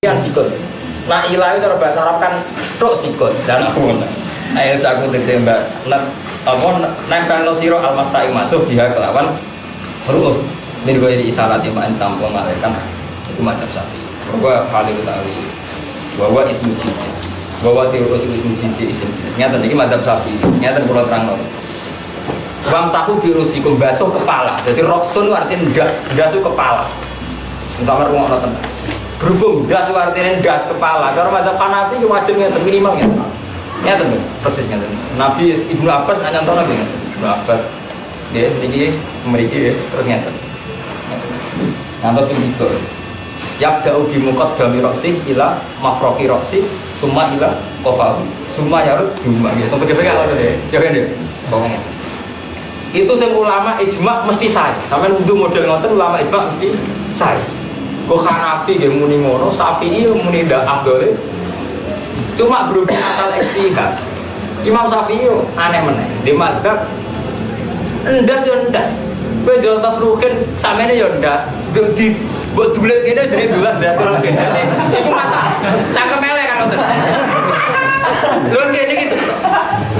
kan sikut. Nah ilah itu bahasa Arab kan truk sikut. Dan aku Ayo aku tidak mbak net apa nempel no siro al masai masuk dia kelawan terus ini di isalat yang main tampung malaikat itu macam sapi. Bahwa kali ketahui bahwa ismu cici bahwa teori ismu cici ismu cici nyata ini macam sapi. Nyata pulau terang nol Bang sahu birusikum basuh kepala. Jadi roksun artinya gas gasu kepala. Misalnya rumah nonton berhubung das artinya das kepala kalau macam panafi wajibnya minimal ya Ya teman, persisnya teman. Nabi Ibnu Abbas nanya tahu lagi Ibnu Abbas dia ini memiliki ya, terus nyata. Ngantos begitu. Yak jauh di mukot dami roksi ila mafroki roksi summa ila kofahu summa yarut duma gitu. Tempat kita kalau deh, ya kan deh. Itu sing ulama ijma mesti saya. Sampai wudhu model ngoten ulama ijma mesti saya. Kok Hanafi dia muni ngono, sapi ini muni dak abdole, Cuma berhubung asal istihad. Imam Syafi'i yo aneh meneh. Di madhab endas yo endas. Kowe jual tas rukin samene yo endas. Di buat dulet ini jadi dulet endas rukin. Iku masalah. Cangkem elek kan. Lho kene gitu.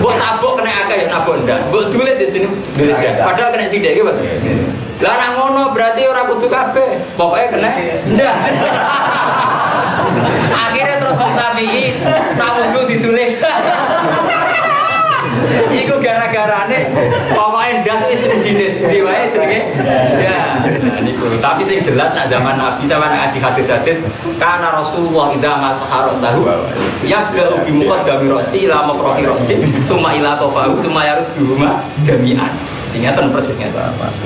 Buat tabok kena akeh ya nabok endas. Buat dulet ya sini dulet endas. Padahal kena sidik gitu. Lah nang ngono berarti ora kudu kabeh. Pokoke kena endas. Akhirnya terus Syafi'i tak wudhu ditulis. Iku gara-garane pokoknya ndas wis jenis di wae jenenge. Ya, nah. Tapi sing jelas nak zaman Nabi sama nak ngaji hadis-hadis karena Rasulullah idza masaha rasahu yabda bi muqaddami rasi ila mafroqi rasi summa ila qafahu summa yaruddu ma jami'an. Ingatan persisnya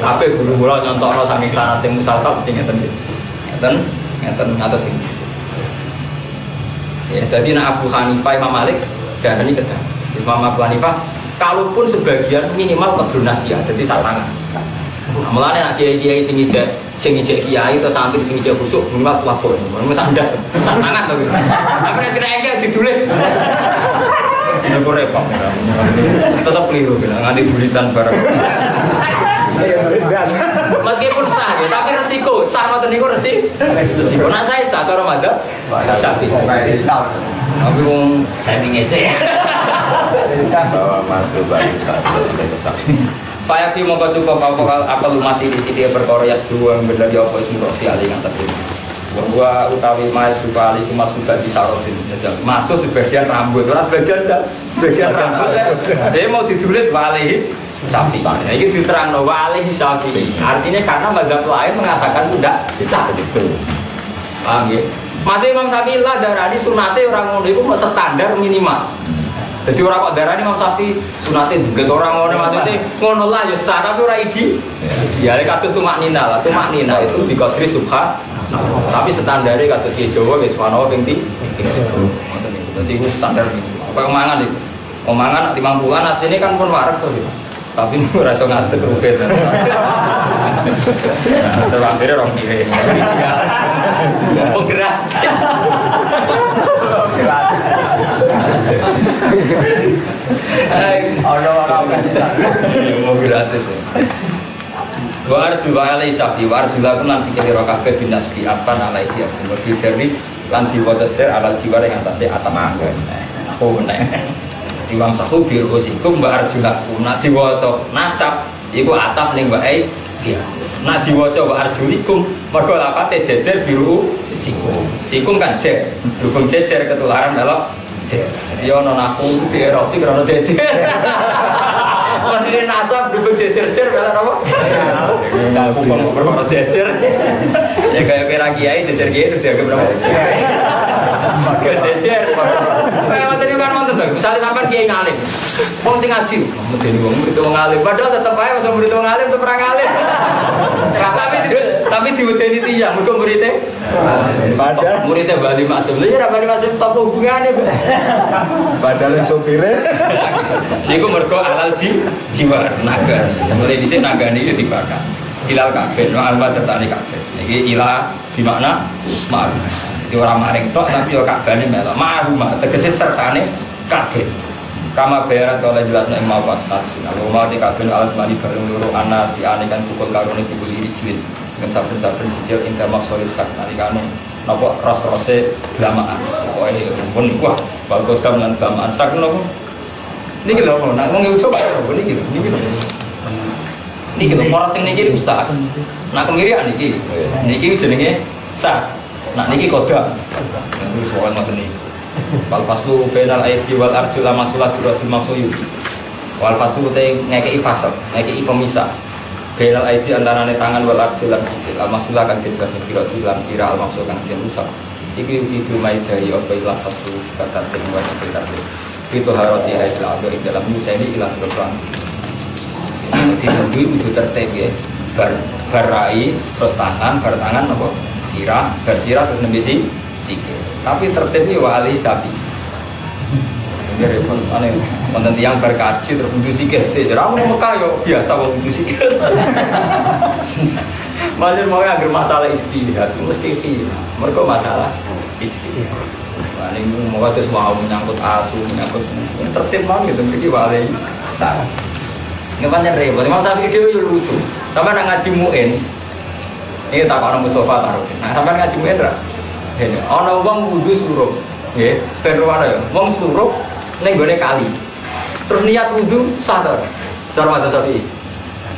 Tapi guru kula nyontokno saking sanad sing musalsal ingatan. Ngeten, ngeten ngatos ini. Ya, jadi nak Abu Hanifah, Imam Malik, dan ini kedah. Imam Abu Hanifah, kalaupun sebagian minimal kedonasi ya, jadi saat tangan. Nah, mulanya nak kiai kiai sing ijek, sing ijek kiai atau santri sing ijek busuk, minimal lapor. Minimal sandas, saat tangan tapi. Tapi nak kena engkel ditulis. Ini kok repot. Tetap keliru, nganti dulitan bareng. Meskipun sah ya, tapi resiko sah ngoten niku resi resiko. Nak saya sah karo madhab Syafi'i. Tapi wong saya ngece ya. Saya fi mau cukup apa apa lu masih di sini perkara ya dua bener ya apa ismu rosi ali yang atas ini. Bahwa utawi mas supali itu masuk di sarotin saja. Masuk sebagian rambut, orang sebagian dah sebagian rambut. Dia mau ditulis wali sapi. Nah, ini diterang no wali sapi. Artinya karena mazhab lain mengatakan tidak sah begitu. Paham ya? Masih Imam Syafi'i lah darah sunate orang ngono itu standar minimal. Jadi orang kok darah ini Imam Syafi'i sunate gak orang ngono maksudnya ngono lah ya sah tapi orang iki. Ya lek kados tuh maknina lah, tuh maknina itu di kodri subha. Tapi standarnya kados ki Jawa wis wano ping ti. Jadi itu standar apa omangan itu. Omangan timang bulan aslinya kan pun warak tuh. Tapi ini rasa ngadeg rugen. Terus akhirnya orang kiri. Penggerak. Ono orang Mau gratis. Wa arju wa alai syafi wa arju lakum lan sikili rokabe bin nasbi afan alai dia Wa bil jerni lan diwaca jer alal jiwa yang atasnya atam angin Aku meneng Diwang sahu biru sikum wa arju lakum Nak diwaca nasab Iku atap ning wa ai dia Nak diwaca wa arju likum Mergo lapate jejer biru sikum Sikum kan jer Dukung jejer ketularan melok jer Jadi ono naku di roti karena jejer. Maksudnya nasab dukung jejer-jejer melok apa? Aku mau berapa jejer. Ya kayak pera kiai jejer kiai terus dianggap berapa? Gak jejer. Kayak ini kan nonton dong Misalnya sampai kiai ngalim. Wong sing ngaji. Mungkin wong wong ngalim. Padahal tetap aja masa murid ngalim itu pernah ngalim. Tapi tapi diwedeni tiyang Mereka muridnya Padahal Muridnya Bali Maksum Ya Bali Maksum top hubungannya padahal yang sopirnya Iku mergo alal ji jiwa naga. Mulai di sini naga dibakar. Hilal kabeh, no alfa serta ini kabeh. Iki ilah di makna ma'ruf. Di orang maring tok tapi yo kabeh ini melok. Ma'ruf ma tegese sertane kabeh. Kama bayaran kalau jelas nek mau pas nasi. Aku mau di kabin alat mani bareng loro anak di ane kan pukul karone dibuli rijwin. Dengan sabar-sabar sijil indah maksori sak nari kanu. Nopo ros-rose gelamaan. Pokoknya pun kuah. Bagus kam dan gelamaan sak nopo. Ini gitu loh, nak ngomong coba ini gitu, ini gitu. Ini gitu, orang sing niki rusak. Nak kemirian niki, niki jenenge sak. Nak niki koda. Terus soal ngoten niki. Wal faslu bainal aidi wal arju lama sulat durasil maksuyu. Wal faslu te ngekei fasal, ngekei pemisah. Bainal aidi antarane tangan wal arju lan sijil. Al maksulah kan yang kira silam sirah al maksul kan jen rusak. Iki video maidai apa ilah faslu kata ten wajib kata Itu haroti aidil abdo ing dalam muja ini ilah berperang. Di wudhu itu tertib ya. Bar, barai, terus tangan, bar tangan apa? Sirah, bar sirah terus nembe si sikil. Tapi tertibnya wali sapi. Jadi pun aneh, konten tiang berkaji terus wudhu sikil sih. Jadi Mekah yo biasa wong wudhu sikil. Malah mau agar masalah istihad itu mesti iya. Mereka masalah istihad. Ini mau terus mau menyangkut asu, menyangkut yang tertib mau gitu. Jadi wali salah. Nggak panjang repot. Imam Syafi'i yo lucu. Sama nak ngaji muin. Ini tak orang Mustafa taruh. Nah, sampai ngaji muin ra. Ini, ana wong wudu surup. Nggih, ten ruwana ya. Wong surup ning gone kali. Terus niat wudu sah to. Cara madzhab Syafi'i.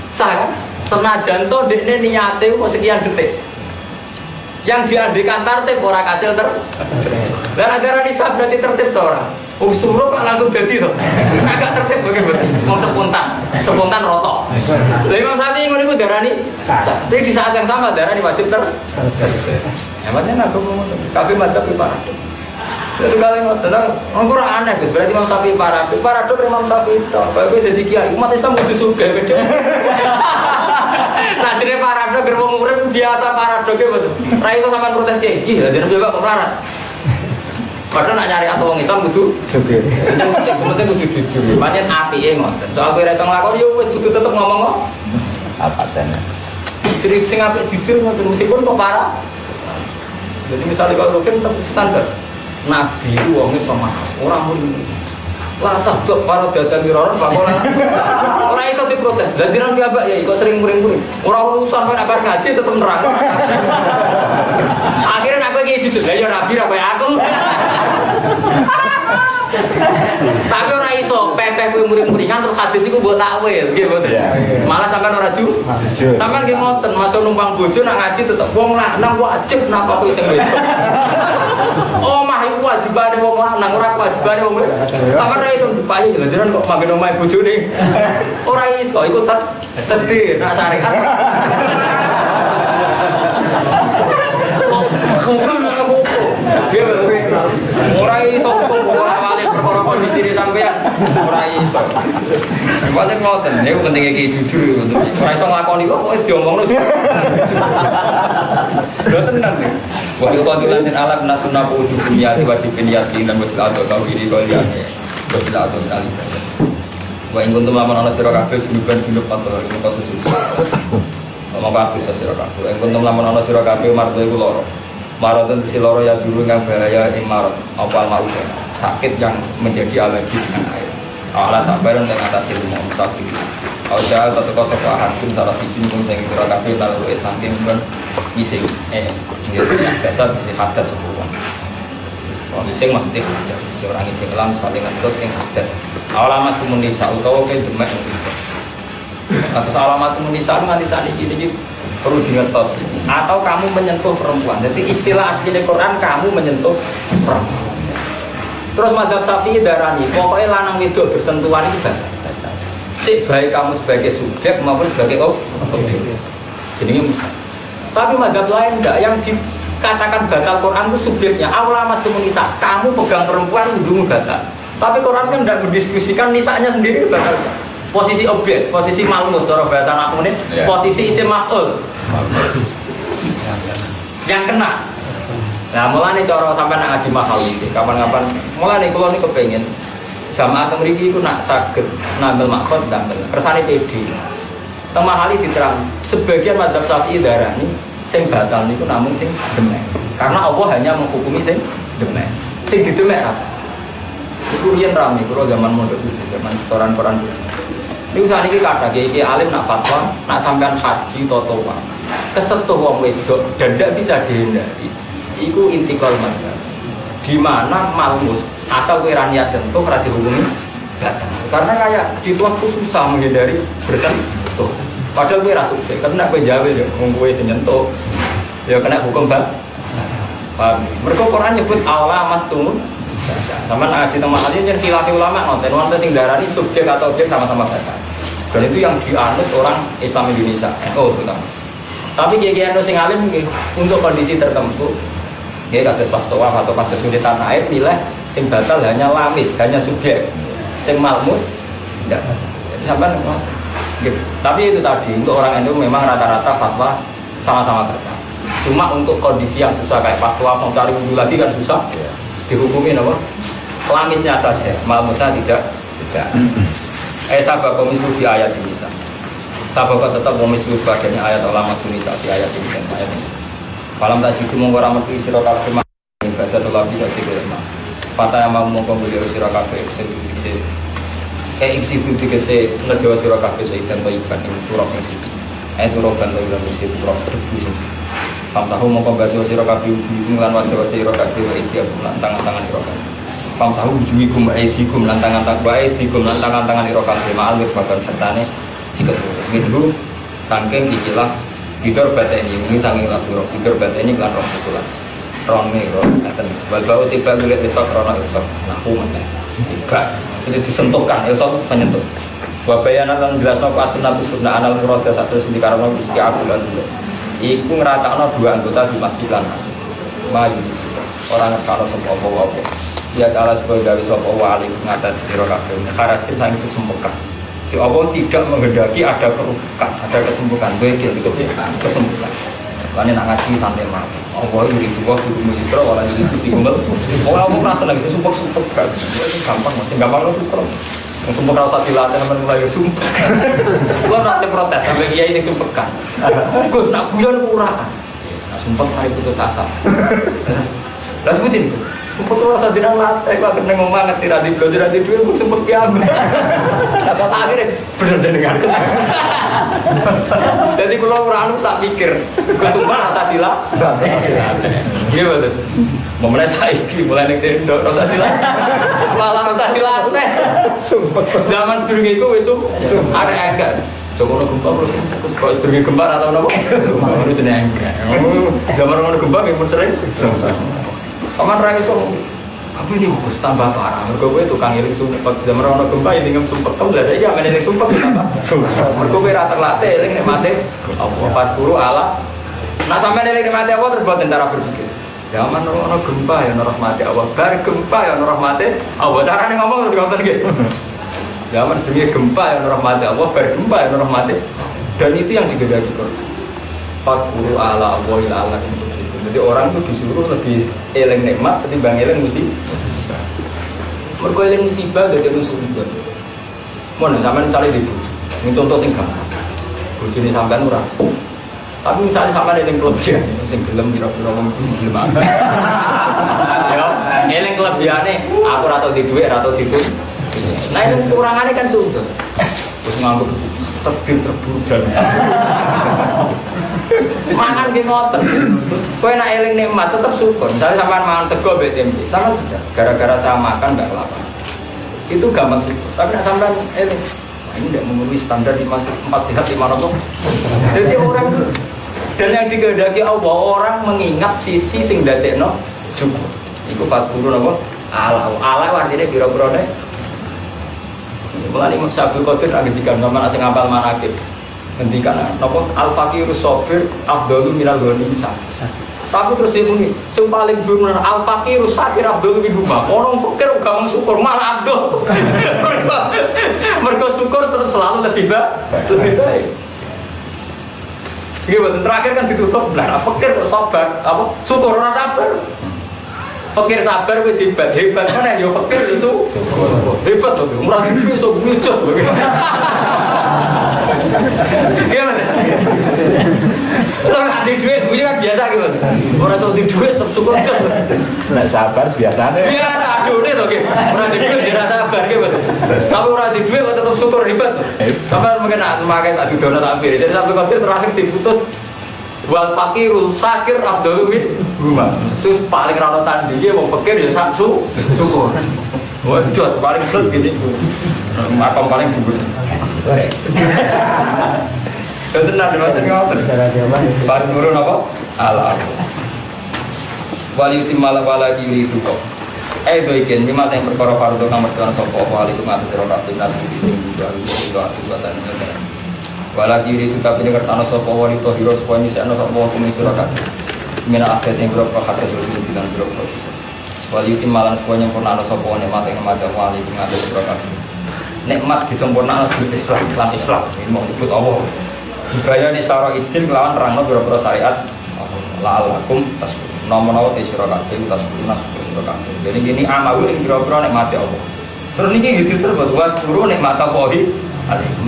Sah kan? Senajan to dekne niate kok sekian detik. Yang diandekan tertib ora kasil ter. Dan agar sah berarti tertib to ora? Wong surup kok langsung dadi to. Agak tertib bagaimana? Mau spontan, spontan roto. Lah Imam Syafi'i ngono iku darani. Tapi di saat yang sama darani wajib ter. Emangnya aku mau tapi mantap parah. Jadi kali mau tenang, orang aneh, Gus. berarti Imam Syafi'i parah. Parah tuh Imam Syafi'i itu. Bagus jadi kiai, umat Islam kudu suka beda. Nah jadi parah tuh gerbong murid biasa parah tuh gitu. Rai itu sama protes kiai, iya jadi bebas kok. Padahal nak nyari atau orang Islam kudu Sebenarnya kudu jujur. Banyak api ya ngoten. Soal kue rasa ngelakon, yo wes kudu tetep ngomong kok. Apa tanya? Jadi sing apik jujur ngoten meskipun kok parah. Jadi misalnya kalau rukin tetap standar. Nabi itu wongnya pemaaf, orang pun lah tak tuh para dada miroran bakola orang iso diprotes dan jiran piambak ya kok sering muring-muring orang urusan kan apa ngaji tetep nerang akhirnya aku kayak gitu lah ya nabi apa aku tapi orang iso pepeh kuwi muring-muringan terus hadis iku buat takwil. Nggih mboten? Malah sampean ora ju sampean nggih ngoten masuk numpang bojo nak ngaji tetep wong lanang wajib napa kuwi sing wedok. Omah iku wajibane wong lanang ora kewajibane wong wedok. Sampean ora iso dipayu jalan kok manggen omahe bojone. Ora iso iku tet tedir nak syariat. Bukan apa-apa. Ora iso kok ora wale perkara kondisi ini sampean. Ora iso. Pancen ngoten, niku pentinge ki jujur iku. Ora iso nglakoni kok kok diomongno. Lho tenan. Wa yuqatilan min alam nasunna wujud dunia wajibin yakin dan wasil ini kau lihat wasil atau kali. Wa ing kuntum lamun ana sira kabeh junuban junub ini kasus itu. Ngomong bagus sira kabeh. Ing kuntum lamun ana sira kabeh marto iku. Maradun si loro ya dulu yang bahaya ing marot apa mau sakit yang menjadi alergi dengan air. Allah sabar dan atas ilmu musafir. Kau jahat atau kau sopa hakim salah sisi pun saya kira kafe lalu eh saking pun ising eh ya biasa bisa hadas sepuluh. Kalau ising maksudnya hadas si orang ising lam saling ngadot yang hadas. Alamat komunisa utawa ke demek gitu. Atas alamat komunisa nanti saat ini perlu dimentos atau kamu menyentuh perempuan. Jadi istilah asli Quran kamu menyentuh perempuan. Terus madhab syafi'i darani pokoknya lanang wedok bersentuhan itu batal cek baik kamu sebagai subjek maupun sebagai ob objek. Jadi tapi madhab lain enggak. Yang dikatakan batal Quran itu subjeknya. Awal mas nisa kamu pegang perempuan ujung batal. Tapi Quran kan tidak mendiskusikan nisanya sendiri batal. Posisi objek, posisi malmus, cara bahasa aku ini, Ya. posisi isim maf'ul yang kena. Nah, mulai cara sampai nak ngaji mahal ini, kapan-kapan, mulai nih kalau nih kepengen jamaah temriki itu nak sakit, ngambil makrot, ngambil kersane PD. Tengah mahali diterang, sebagian madhab syafi'i darah ini, sing batal niku namun sing demek. Karena Allah hanya menghukumi sing demek. Sing didemek apa? Itu riyen rame, kalau zaman mondok zaman setoran koran Ini usaha ini kata, kiai alim nak fatwa, nak sampean haji totowa, kesentuh wong wedok dan tidak bisa dihindari. Iku inti kolmat di mana malmus asal kue raniat tentu dihukumi datang. Karena kayak di waktu susah menghindari bersentuh. Padahal kue rasuk deh, karena kue jawa ya, kue senyentuh, ya kena hukum bang. Mereka Quran nyebut Allah mas tumun. Sama ngaji teman aja jadi kilati ulama nonton nonton sing darani subjek atau objek sama-sama baca. Dan itu yang dianut orang Islam Indonesia, NU terutama. Tapi kiai NU sing alim untuk kondisi tertentu, ya kata pas tawaf atau pas kesulitan air nilai sing batal hanya lamis, hanya subjek. Sing malmus. Jadi sampai gitu. Tapi itu tadi untuk orang NU memang rata-rata fatwa sama-sama batal. Cuma untuk kondisi yang susah kayak pas mau cari lagi kan susah. Dihukumi apa? Lamisnya saja, malmusnya tidak. Tidak. Eh sahabat komisu di ayat ini sah. Sahabat tetap komisu bagiannya ayat ulama sunni di ayat ini dan ayat ini. Falam tak jitu mongko ra metu sira kabeh mah ibadah labi sak sing mah. Fata yang mau mongko beli sira kabeh sing dikse. Eh iksi itu dikse ngejawa sira kabeh seitan to ikan ing turok siji. Eh turok kan to ilang sing turok sing siji. Pam tahu mongko baso sira kabeh uji lan wajah sira kabeh iki lan tangan-tangan sira kabeh. Pam tahu uji kum edi kum lan tangan-tangan bae di kum lan tangan-tangan sira kabeh. Ma'al wis bakal sertane siket. Gitu saking ikilah Bidor bata ini, ini sangi lagu roh. Bidor bata ini kelan roh itulah Roni roh, ngaten. Wal bau tiba milik esok rono esok. Nahu mana Tiba, sudah disentuhkan, esok menyentuh. Wabayana lan jelas no asunatu sunnah anal murada satu sini karena gusti aku lan Iku ngeratakno dua anggota di masjid Maju Orang ngersano sopa apa-apa Ya kala sebagai gawe sopa wali ngatas siro kabeh Kharajin sang itu sempurna di Allah tidak menghendaki ada kerusakan, ada kesembuhan, ya kesembuhan. Karena nak ngaji sampai mati. Allah itu waktu itu menyisra, walau itu itu dikumpul. Aku merasa lagi sumpah sumpah. Itu gampang, masih gampang lo sumpah. Sumpah rasa dilatih teman mulai sumpah. Gua nanti protes sampai kiai ini sumpah kan. Gus nak guyon kurang. Nah, sumpah hari putus asa. Lalu sebutin. Sumpah tuh rasa tidak latih, kok kena ngomong ngerti rati belum tidak di duit, gue sempet kiamat. Kata akhirnya bener jenengan. Jadi kalau orang anu tak pikir, gue sumpah rasa tidak. Iya betul. Mau mulai saiki, mulai tendo rasa tidak. Malah tidak teh. Sumpah. Zaman sedurunge itu wis ada enggak. Coba ono gempa bro, kok sedurunge gempa atau apa? Ono jenenge enggak. Zaman ono gempa memang sering. Paman ra iso apa ini bos tambah parah. Mergo kowe tukang iling sumpek zaman ono gempa ya tinggal sumpek. Kamu lah saya men iling sumpek kenapa? Mergo kowe ra terlatih iling nek mate apa pas guru ala. Nak sampai iling nek mate apa terus buat cara berpikir. Zaman ono gempa ya noroh mati Allah. Bar gempa ya noroh mati Allah. Carane ngomong terus ngoten nggih. Zaman sedemikian gempa ya noroh mati Allah. Bar gempa ya noroh mati. Dan itu yang digedaki Quran. Fakuru ala Allah ila Allah Jadi orang tuh disuruh lebih eling nikmat ketimbang eling musibah. Mergo eling musibah jadi musibah. Mau nih sampean misalnya di bojo, ini contoh sing gampang. Bojo ini sampean ora. Tapi misalnya sampean eling kelebihan, sing gelem kira-kira wong sing gelem apa. Ya, eling kelebihane aku ora tau di dhuwit, ora tau di Nah itu kekurangannya kan sudah. Terus nganggep terdir terburuk dan mangan ki ngoten. Kowe nak eling nikmat tetap syukur. Misalnya sampean mangan sego mbek tempe, sama sudah. Gara-gara saya makan enggak lapar. Itu gampang syukur. Tapi nak sampean eling ini tidak memenuhi standar di masuk empat sehat lima rokok. Jadi orang itu dan yang dikehendaki Allah orang mengingat sisi sing dadekno. Iku pas guru napa? Allah. Allah artinya biro-biro Mulai Imam Syafi'i Qadir lagi tiga nama asing ngapal manakib Ngendikan Nopo Al-Faqiru Sobir Abdullu Minal Ghanisa Tapi terus itu nih Yang paling benar Al-Faqiru Sakir Abdullu Min Huma Orang fakir gak mau syukur Malah Abdul Mereka syukur terus selalu lebih baik Lebih baik Gitu, terakhir kan ditutup. Nah, fakir kok sabar? Apa? Syukur orang sabar. Fakir sabar wis hebat, hebat mana? Yo fakir itu hebat tuh, murah gitu so bujut Gimana? Lo di duit bunyi kan biasa gitu. Orang soal di duit tetap syukur terus. Nek sabar biasanya. Rasa aduh nih tuh, orang di duit dia rasa sabar gitu. Tapi orang di duit tetap syukur hebat. Sampai mungkin nak semakin tak didono tak ambil. Jadi sampai kopi terakhir diputus wal fakirul sakir afdalu min guma. Terus paling rano tandingnya mau fakir ya sak su syukur. Wajah paling plus gini. Makam paling dibut. Itu nanti macam ngotot. Pas turun apa? Alam. Wali utim malah wala diri itu kok. Eh do ikin lima yang perkara fardu kang mertuan sapa apa wali itu sira kabeh nabi di sini juga itu akibatan ini. Wala diri itu tapi dengar sana sapa wali to hiro sapa nyisa ana sapa wa kumi sira kabeh. Mina akeh sing berapa hak itu bilang berapa. Wali utim malah sapa nyempurna ana sapa nikmat ing maca wali itu kabeh. Nikmat disempurnakan di Islam Islam ini mau Allah. Di syara idin kelawan rangno beberapa syariat la'alakum tasbih nomor-nomor di sira kabeh tas guna sira kabeh. Jadi gini amal yang kira-kira nek mati Allah. Terus niki gitu terus buat was suruh nek mata pohi.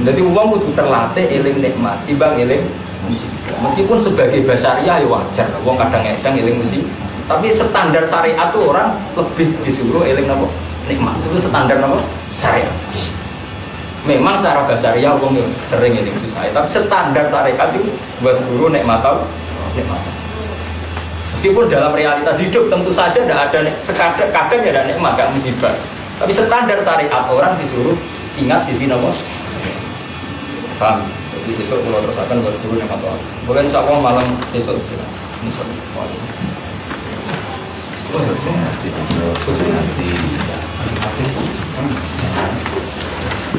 Jadi uang kudu terlatih eling nikmat, timbang eling musibah. Meskipun sebagai basaria ya wajar, uang kadang-kadang eling musibah. Tapi standar syariat tuh orang lebih disuruh eling apa? Nikmat. Itu standar apa? Syariat. Memang secara basaria uang sering eling susah, tapi standar syariat itu buat guru nikmat tahu nikmat. Meskipun dalam realitas hidup tentu saja tidak ada sekadar kadang ya ada nikmat gak musibah. Tapi standar syariat orang disuruh ingat sisi nomor. Paham? Jadi sesuk kalau terus akan buat guru nikmat Allah. Boleh insya Allah malam sesuk sih. Insya Allah.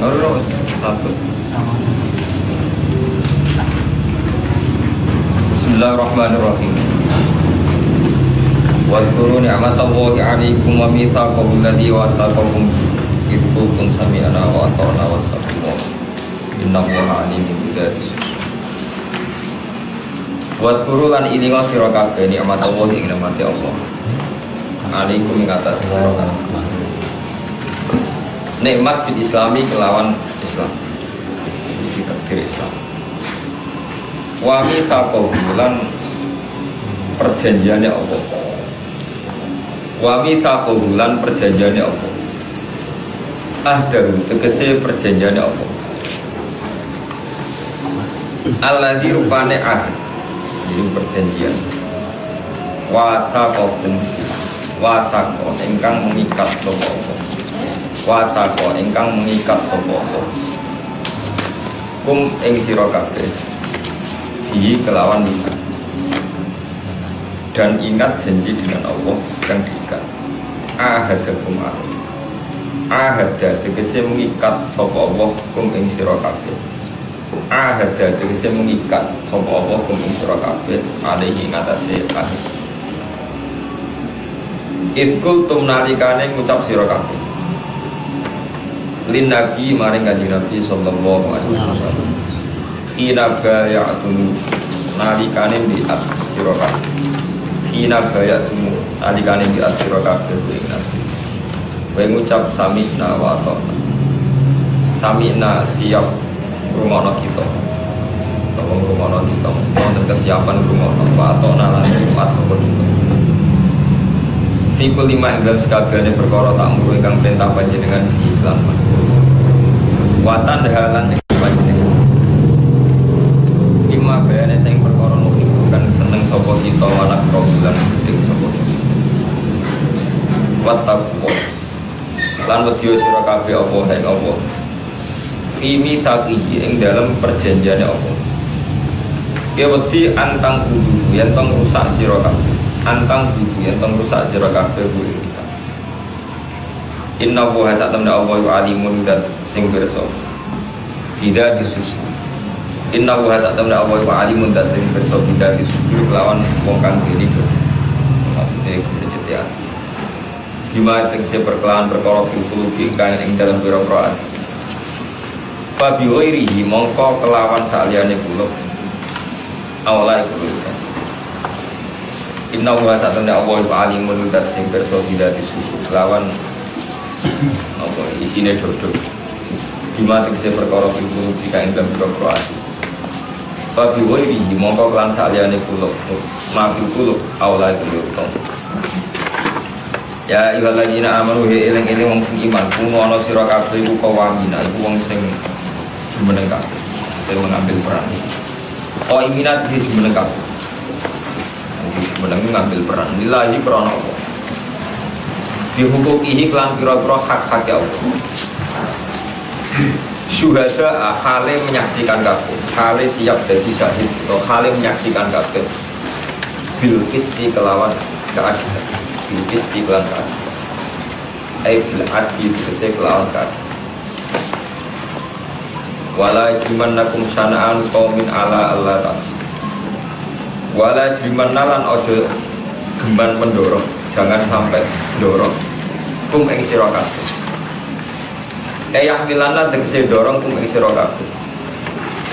Bismillahirrahmanirrahim. Wadhkuru ni'matallahi 'alaikum wa mitsaqahu alladhi wathaqakum idh qultum sami'na wa ata'na wattaqullah. Innallaha 'alimun bidzati sudur. Wadhkuru lan ilinga sira kabeh ni'matallahi ing Allah. 'Alaikum ing atas sira. Nikmat bil islami kelawan Islam. Iki takdir Islam. Wa mitsaqahu lan perjanjiannya Allah. Wa mitsaqahu lan perjanjiannya Allah. Ahdahu tegese perjanjiannya Allah. Allazi rupane ahd ini perjanjian. Wa taqakum wa taqo ingkang mengikat Allah wa taqo ingkang mengikat sapa kum ing sira kabeh bihi kelawan nikah dan ingat janji dengan Allah yang diikat. Ahadakum ahad ahada tegese mengikat sapa Allah kum ing sira kabeh. Ahada tegese mengikat sapa Allah kum ing sira kabeh alaihi ngatasé ahad Ifkul tum nalikane ngucap sira kabeh lin nabi maring kanjeng nabi sallallahu alaihi wasallam Ina bayatunu nalikane biat sira kabeh Ina bayatunu nalikane biat sira kabeh kuwi nabi Kowe ngucap sami'na wa ata'na. Sami'na siap rumono kita. Utawa rumono kita, wonten kesiapan rumono wa ata'na lan nikmat kita. Fikul lima ing dalam sekabiane perkara tak muru perintah panjenengan Islam. Watan dahalan ing panjenengan. Lima bayane sing perkara nuhi kan seneng sapa kita wanak robulan gede kita. Wattaqwa lan wedya sira kabeh apa ing apa. Fimi sakihi ing dalam perjanjiane apa. Ki wedi antang kudu yen tong rusak sira antang buku yang tong rusak sira kabeh kuwi kita. Inna wa sak temne Allah iku alimun dan sing pirsa. Tidak disusu. Inna wa sak temne Allah iku alimun dan sing pirsa tidak disusu kelawan wong kang diri. Maksudnya berjeti hati. Gimana tegese perkelawan perkara fikul kang ing dalam pira-pira ati. Fabi mongko kelawan saliyane kula. Awalai kula. Inna wa satana Allah iku alimun dat sing pirsa bila disusu lawan apa isine dodol. Bima tegese perkara jika ing dalam biro ati. Fa bi wairihi mongko kelan saliyane kula maafil kula aula itu utang. Ya ayyuhalladzina amanu he eling-eling wong sing iman kuwi ana sira kabeh iku kawamina iku wong sing jumeneng mengambil peran. Oh iminat di jumeneng kabeh menang ngambil peran lillahi krono Allah. Dihukukihi kelan kira-kira hak-hak ya Allah. Syuhada hale menyaksikan kabeh. Hale siap jadi syahid. Atau hale menyaksikan kabeh. Bil kisti kelawan keadilan bil kisti kelawan keadilan ay bil adli tegese kelawan keadilan wala jimannakum sana'an qaumin ala Allah. ta'ala wala jiman nalan ojo gemban mendorong jangan sampai dorong kum ing sira kabeh. Eh yahmilana tegese dorong kum ing sira kabeh.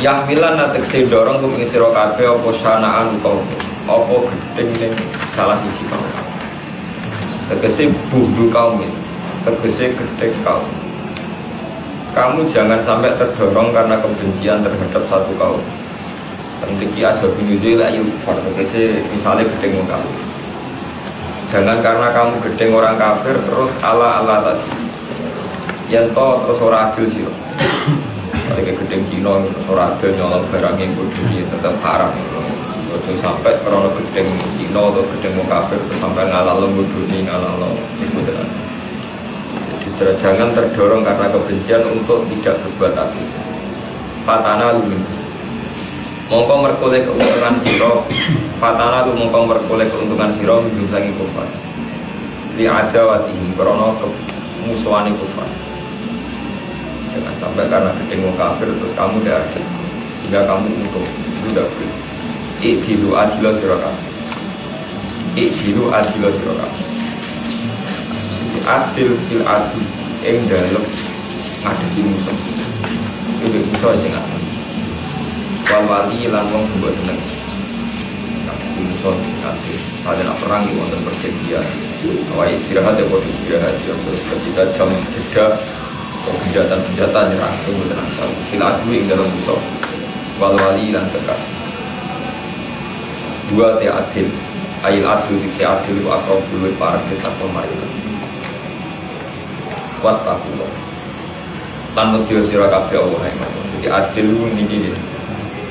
Yahmilana tegese dorong kum ing sira kabeh apa sanaan kaum apa gedeng salah siji kaum. Tegese budu kaum tegese gedeng kaum. Kamu jangan sampai terdorong karena kebencian terhadap satu kaum penting kias babi nuzul ayu tegese misalnya gedeng wong kafir. Jangan karena kamu gedeng orang kafir terus ala ala tas. Yang to terus orang adil sih kalau kayak gedeng Cina terus orang adil nyolong barang yang bodoh tetap haram. Ojo sampai karena gedeng Cina atau gedeng wong kafir sampai ngalah lo nih ngalah lo. Itu dengan jadi jangan terdorong karena kebencian untuk tidak berbuat adil. Fatana lu mongko merkoleh keuntungan siro fatana lu mongko merkoleh keuntungan siro menjusangi kufar. Li ada watihim krono kemusuhani kufar. Jangan sampai karena ketemu kafir terus kamu tidak ada. Sehingga kamu untung itu tidak boleh ikdilu adilo siroka ikdilu adilo siroka adil fil adil yang dalam ngadepi musuh. Itu musuh sing adil wal wali lan wong sing seneng nanti. Saat nak perang di wonten perjanjian. Awal istirahat ya buat istirahat. Ya terus ketika jam jeda. Senjata senjata nyerang itu tenang sal sila yang dalam Musa wal wali lan kekasih dua te adil. Ayil adil di si adil itu akrab dulu para kita pemain kuat takulah lan wedi sira kabeh Allah jadi adil itu niki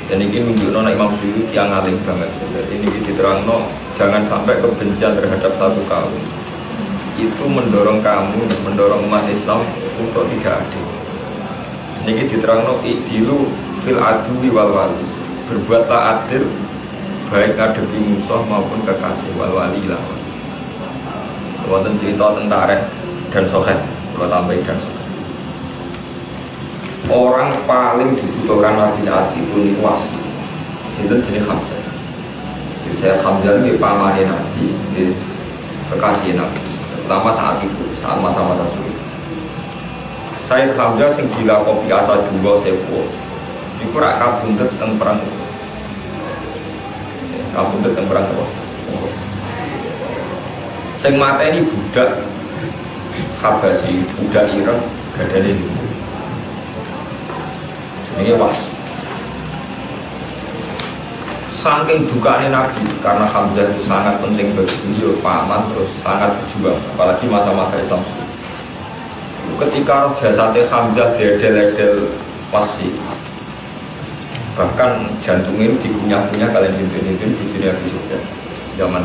dan ini menunjukkan Imam Suyuti yang alim banget. Jadi ini diterang no jangan sampai kebencian terhadap satu kaum. Itu mendorong kamu mendorong umat Islam untuk tidak adil. Ini diterang no idilu fil adu wal wali. Berbuatlah adil baik ngadepi musuh maupun kekasih wal wali wonten cerita tentara dan sohet. Kalau tambahin dan sohet orang paling dibutuhkan Nabi saat itu itu wasi itu jenis Hamzah. Jadi saya Hamzah ini pamannya Nabi ini kekasih Nabi. Terutama saat itu saat masa-masa sulit. Saya Hamzah sing gila kopi asa dua sepo itu rak kabun tentang perang kabun tentang perang sing mata ini budak Habasi budak Iran gak ada ini ini was saking dukanya Nabi karena Hamzah itu sangat penting bagi beliau paman terus sangat berjuang apalagi masa-masa Islam ketika jasadnya Hamzah dedel-dedel wasi bahkan jantungnya dikunyah-kunyah kalian himpin-himpin di dunia Abi zaman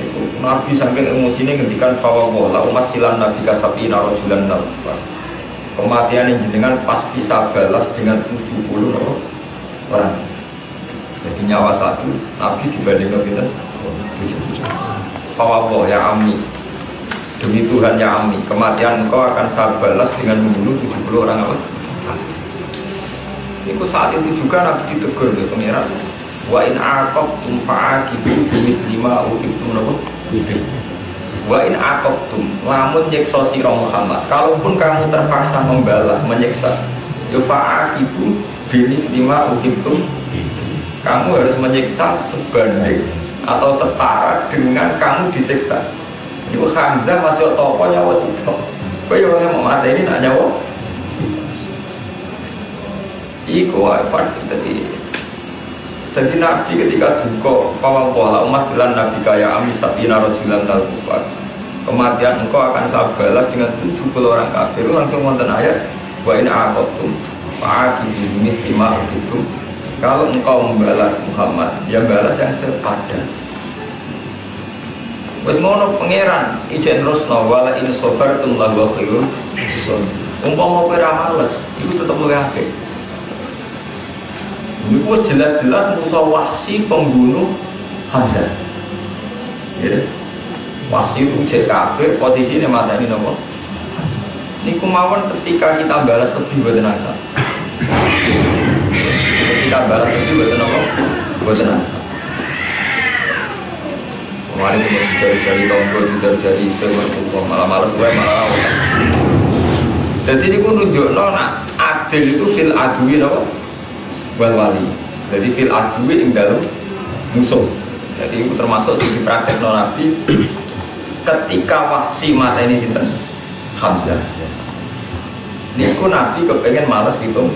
itu Nabi saking ini ngendikan bahwa la umat silan Nabi kasapi narojulan nalfa kematian yang jenengan pasti saya balas dengan 70 orang. Jadi nyawa satu Nabi dibanding kita bahwa ya Ami. Demi Tuhan ya Ami kematian engkau akan saya balas dengan membunuh 70 orang apa? Itu saat itu juga Nabi ditegur oleh pengirat wa in aqabtum fa'aqibu bimislima uqibtum napa wa in aqabtum lamun nyiksa sira Muhammad. Kalaupun kamu terpaksa membalas menyiksa ya fa'aqibu bimislima uqibtum kamu harus menyiksa sebanding atau setara dengan kamu disiksa. Itu Hamzah masih topo nyawa situ kau yang mau mati ini nak nyawa? Iku apa? Tadi jadi Nabi ketika duka Pawang pola umat bilang Nabi kaya ami sabina rojulan tal Kematian engkau akan saya balas dengan 70 orang kafir Langsung nonton ayat Wa in aqabtum Fa'akidu lima itu Kalau engkau membalas Muhammad Ya balas yang sepadan Wes ngono pangeran ijen terus wala ini sobar tum lagu khairun Umpama kowe ra males, iku tetep apik. Itu jelas-jelas Musa Wahsi pembunuh Hamzah. Ya. Wahsi itu cek kafir, posisinya mata ini nopo. Ini kemauan ketika kita balas lebih buat nasa. Ketika balas lebih buat nopo, buat nasa. Kemarin cuma cari-cari tombol, cari-cari itu, malah malas gue malah Jadi ini pun nunjuk nona adil itu fil adui nopo wal wali jadi fil adui ing dalam musuh jadi itu termasuk sisi praktek nabi ketika wahsi mata ini sinten Hamzah Niku nabi kepengen malas gitu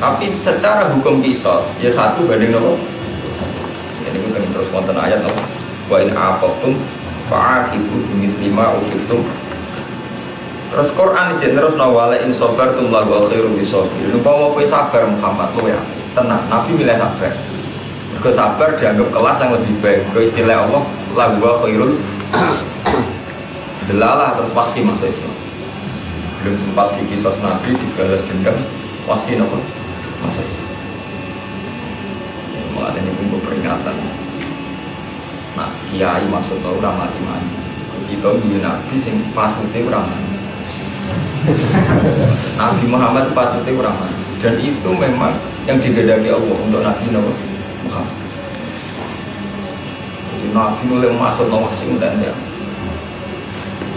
tapi secara hukum kisos ya satu banding nopo ini kita terus konten ayat nopo wa in aqabtum fa'aqibu bimithli ma uqibtum Terus Quran ini terus nawala in sobar tum lagu akhiru bisobir. Lupa mau kue sabar Muhammad lu ya. Tenang, Nabi milih sabar. Ke sabar dianggap kelas yang lebih baik. Ke istilah Allah lagu akhirul Delalah terus pasti masuk Islam. Belum sempat di kisah Nabi dibalas dendam pasti nopo masuk Islam. Mulai ini pun peringatan. Nah, kiai masuk tahu ramati mati. Kita dulu Nabi sing pasute ramati. Nabi Muhammad pasti orang dan itu memang yang digedaki Allah untuk Nabi Muhammad. Jadi Nabi mulai masuk sing dan ya.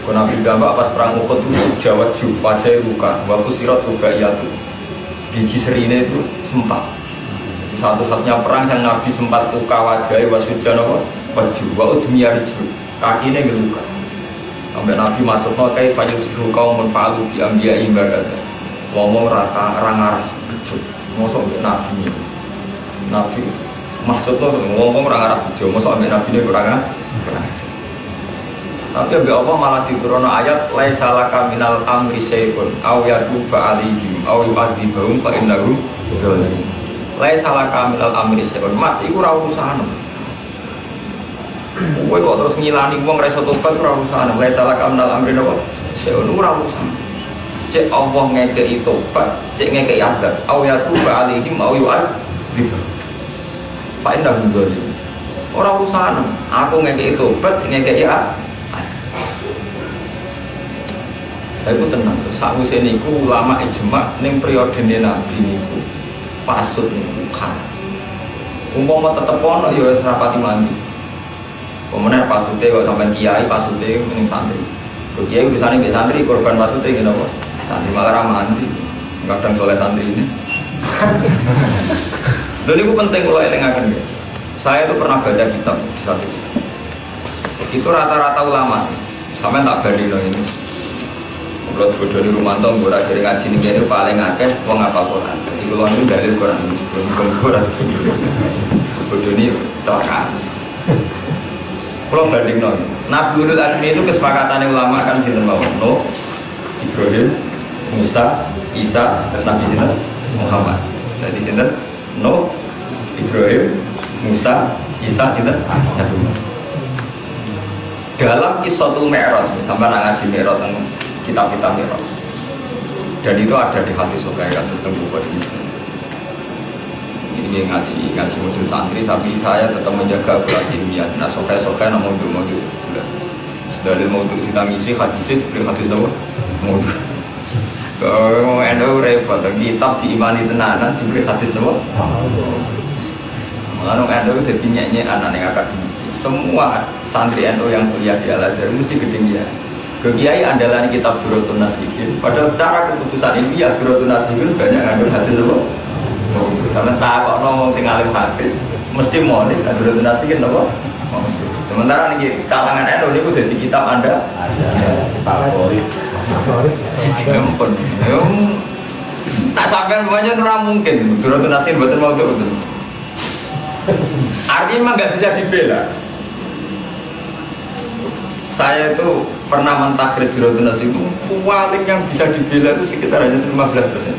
Kalau Nabi gambar pas perang Uhud itu jawab ju wajah luka, waktu sirat luka iya tuh gigi serine itu sempat. Satu-satunya perang yang Nabi sempat luka wajah wasujan apa? Waju, wa udmiyar kakinya geluka sampai Nabi masuk no kai fajr siru kau menfalu di ambia ibadat. Ngomong rata rangaras ngosok sampai Nabi. Ini Nabi masuk no ngomong rangaras bejo ngosok sampai Nabi ini kurang tapi ambil apa malah diturunkan ayat laisa laka minal amri syai'un aw yatuba alaihim aw yu'adzibahum fa innahum zalimun laisa laka minal amri syai'un mat iku ora urusan Kowe kok terus ngilani wong ra iso tobat ora urusan. Mulai salah kamnal amri napa? Seun ora urusan. Cek Allah ngekei tobat, cek ngekei adab. Au ya tuba alaihim au yu'ad gitu. Pak Indah menjadi Orang urusan, aku ngekei tobat, ngekei adab. Aku tenang, saat usia niku ulama ijma ning periode nabi niku pasut niku kan. Umpama tetep ono ya serapati mandi. Kemudian pasute kok sampai kiai pasute mending santri. Kok kiai urusannya ke santri korban pasute gitu kok. Santri malah ramandi. Kadang soleh santri ini. Dan itu penting kalau elengakan ya. Saya itu pernah baca kitab di satu. Itu rata-rata ulama. Sampai tak balik loh ini. Kalau bodoh di rumah tuh, gue jadi ngaji nih ini paling akeh, wong apa Quran. Jadi kalau ini dalil Quran, bukan Quran. Bodoh ini celaka. Kalau banding loh, Nabi Ulul Azmi itu kesepakatan ulama kan sinten mawon. Nuh, Ibrahim, Musa, Isa, dan Nabi sinten Muhammad. Jadi sinten Nuh, Ibrahim, Musa, Isa, sinten Nabi dalam isotul merot sampai ngaji merot yang kitab-kitab merot dan itu ada di hati sokai yang buku di ini. Ngaji ngaji modul santri tapi saya tetap menjaga operasi ilmiah nah sokai sokai nama modul modul jelas dari modul kita ngisi hadisnya diberi hadis apa? Modul kalau endo repot kitab diimani tenanan diberi hadis apa Lalu endo jadi nyanyi anak yang akademisi semua santri NU yang kuliah di Al Azhar mesti ketinggian. Ke kiai andalan kitab Durotun Nasikin. Padahal secara keputusan ini ya Durotun Nasikin banyak ngandung hati loh. Karena tak kok ngomong sing alim hadis mesti monis kan Durotun Nasikin loh. Sementara nih kalangan NU ini udah di kitab anda. Favorit. Ampun, tak sampai semuanya ora mungkin. Durotun Nasikin betul mau betul. Artinya nggak bisa dibela. Saya itu pernah mentakris Jirotunas itu. Paling yang bisa dibela itu sekitar hanya 15 persen.